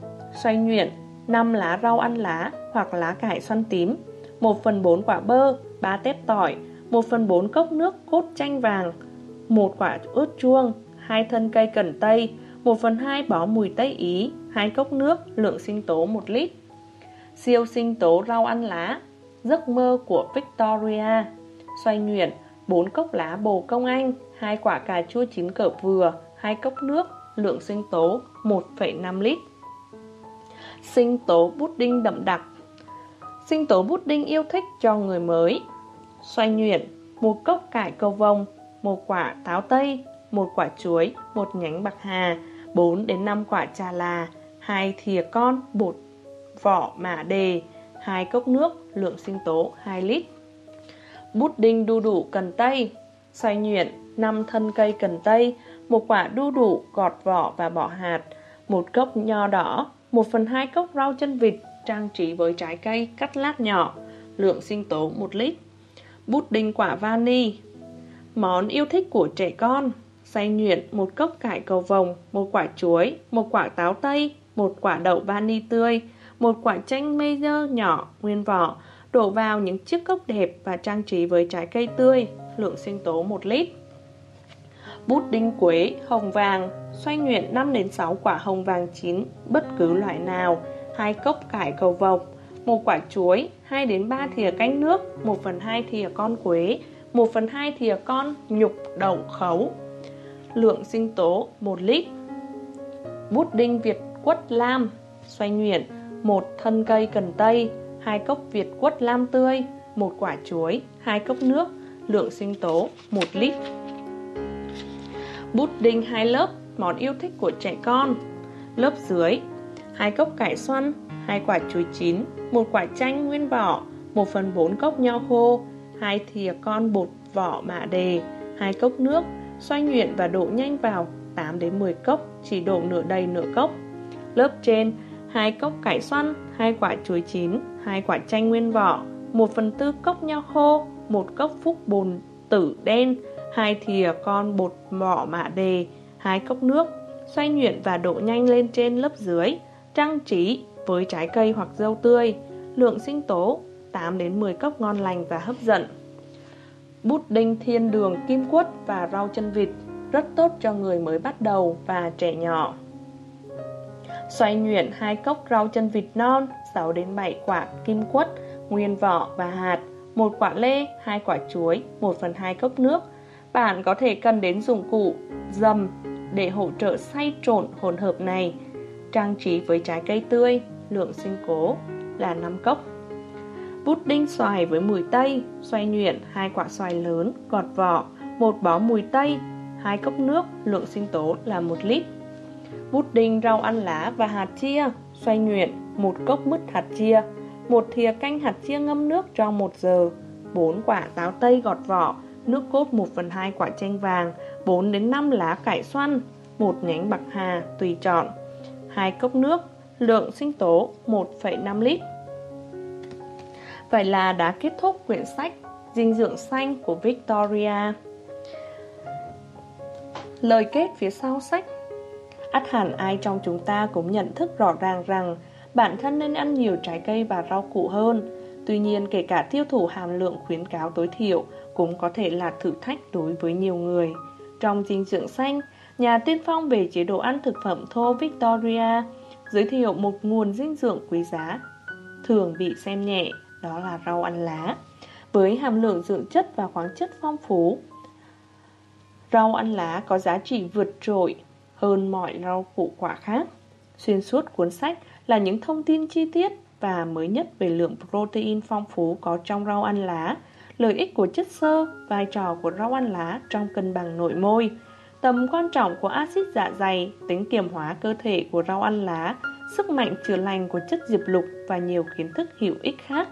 S1: Xoay nhuyễn 5 lá rau ăn lá hoặc lá cải xoăn tím 1 phần 4 quả bơ 3 tép tỏi 1 phần 4 cốc nước cốt chanh vàng 1 quả ớt chuông 2 thân cây cần tây 1 phần 2 bó mùi tây ý 2 cốc nước, lượng sinh tố 1 lít. Siêu sinh tố rau ăn lá Giấc mơ của Victoria. Xoay nhuyễn 4 cốc lá bồ công anh hai quả cà chua chín cỡ vừa hai cốc nước Lượng sinh tố 1,5 lít. Sinh tố bút đinh đậm đặc. Sinh tố bút đinh yêu thích cho người mới. Xoay nhuyễn Một cốc cải cầu vồng Một quả táo tây Một quả chuối Một nhánh bạc hà 4 đến 5 quả trà là hai thìa con bột vỏ mã đề hai cốc nước Lượng sinh tố 2 lít Bút đinh đu đủ cần tây Xoay nhuyễn 5 thân cây cần tây một quả đu đủ gọt vỏ và bỏ hạt một cốc nho đỏ 1 phần 2 cốc rau chân vịt trang trí với trái cây cắt lát nhỏ, lượng sinh tố 1 lít. Bút đinh quả vani Món yêu thích của trẻ con Xay nhuyễn một cốc cải cầu vồng, một quả chuối, một quả táo tây, một quả đậu vani tươi, một quả chanh mây dơ nhỏ nguyên vỏ, đổ vào những chiếc cốc đẹp và trang trí với trái cây tươi, lượng sinh tố 1 lít. Bút đinh quế, hồng vàng, xoay nhuyễn 5 đến 6 quả hồng vàng chín, bất cứ loại nào, hai cốc cải cầu vồng, một quả chuối, 2 đến 3 thìa canh nước, 1 phần 2 thìa con quế, 1 phần 2 thìa con nhục đậu khấu. Lượng sinh tố 1 lít. Bút đinh Việt quất lam, xoay nhuyễn, một thân cây cần tây, hai cốc Việt quất lam tươi, một quả chuối, hai cốc nước, lượng sinh tố 1 lít. Bút đinh hai lớp, món yêu thích của trẻ con. Lớp dưới hai cốc cải xoăn, hai quả chuối chín, một quả chanh nguyên vỏ, 1 phần 4 cốc nho khô, hai thìa con bột vỏ mạ đề, hai cốc nước, xoay nhuyễn và đổ nhanh vào 8 đến 10 cốc, chỉ đổ nửa đầy nửa cốc. Lớp trên, hai cốc cải xoăn, hai quả chuối chín, hai quả chanh nguyên vỏ, 1 phần tư cốc nho khô, một cốc phúc bồn tử đen, hai thìa con bột mỏ mạ đề, hai cốc nước, xoay nhuyễn và đổ nhanh lên trên lớp dưới trang trí với trái cây hoặc dâu tươi, lượng sinh tố 8 đến 10 cốc ngon lành và hấp dẫn. Bút đinh thiên đường kim quất và rau chân vịt rất tốt cho người mới bắt đầu và trẻ nhỏ. Xoay nhuyễn hai cốc rau chân vịt non, 6 đến 7 quả kim quất, nguyên vỏ và hạt, một quả lê, hai quả chuối, 1 phần 2 cốc nước. Bạn có thể cần đến dụng cụ dầm để hỗ trợ xay trộn hỗn hợp này trang trí với trái cây tươi, lượng sinh cố là 5 cốc. Bút đinh xoài với mùi tây, xoay nhuyễn hai quả xoài lớn, gọt vỏ, một bó mùi tây, hai cốc nước, lượng sinh tố là 1 lít pudding rau ăn lá và hạt chia, xoay nhuyễn, một cốc mứt hạt chia, một thìa canh hạt chia ngâm nước trong 1 giờ, 4 quả táo tây gọt vỏ, nước cốt 1 phần 2 quả chanh vàng, 4 đến 5 lá cải xoăn, một nhánh bạc hà tùy chọn. hai cốc nước, lượng sinh tố 1,5 lít. Vậy là đã kết thúc quyển sách Dinh dưỡng xanh của Victoria. Lời kết phía sau sách ắt hẳn ai trong chúng ta cũng nhận thức rõ ràng rằng bản thân nên ăn nhiều trái cây và rau củ hơn. Tuy nhiên, kể cả tiêu thụ hàm lượng khuyến cáo tối thiểu cũng có thể là thử thách đối với nhiều người. Trong dinh dưỡng xanh, nhà tiên phong về chế độ ăn thực phẩm thô Victoria giới thiệu một nguồn dinh dưỡng quý giá thường bị xem nhẹ, đó là rau ăn lá. Với hàm lượng dưỡng chất và khoáng chất phong phú, rau ăn lá có giá trị vượt trội hơn mọi rau củ quả khác. Xuyên suốt cuốn sách là những thông tin chi tiết và mới nhất về lượng protein phong phú có trong rau ăn lá, lợi ích của chất xơ, vai trò của rau ăn lá trong cân bằng nội môi, tầm quan trọng của axit dạ dày, tính kiềm hóa cơ thể của rau ăn lá, sức mạnh chữa lành của chất diệp lục và nhiều kiến thức hữu ích khác.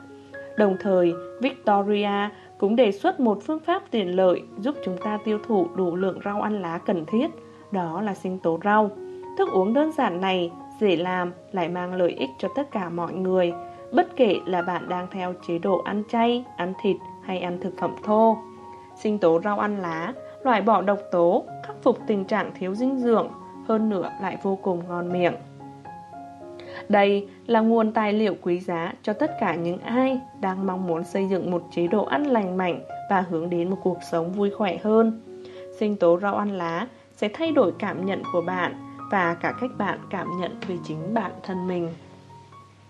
S1: Đồng thời, Victoria cũng đề xuất một phương pháp tiện lợi giúp chúng ta tiêu thụ đủ lượng rau ăn lá cần thiết, đó là sinh tố rau. Thức uống đơn giản này, dễ làm, lại mang lợi ích cho tất cả mọi người, bất kể là bạn đang theo chế độ ăn chay, ăn thịt hay ăn thực phẩm thô. Sinh tố rau ăn lá, loại bỏ độc tố, khắc phục tình trạng thiếu dinh dưỡng, hơn nữa lại vô cùng ngon miệng. Đây là nguồn tài liệu quý giá cho tất cả những ai đang mong muốn xây dựng một chế độ ăn lành mạnh và hướng đến một cuộc sống vui khỏe hơn. Sinh tố rau ăn lá sẽ thay đổi cảm nhận của bạn và cả cách bạn cảm nhận về chính bản thân mình.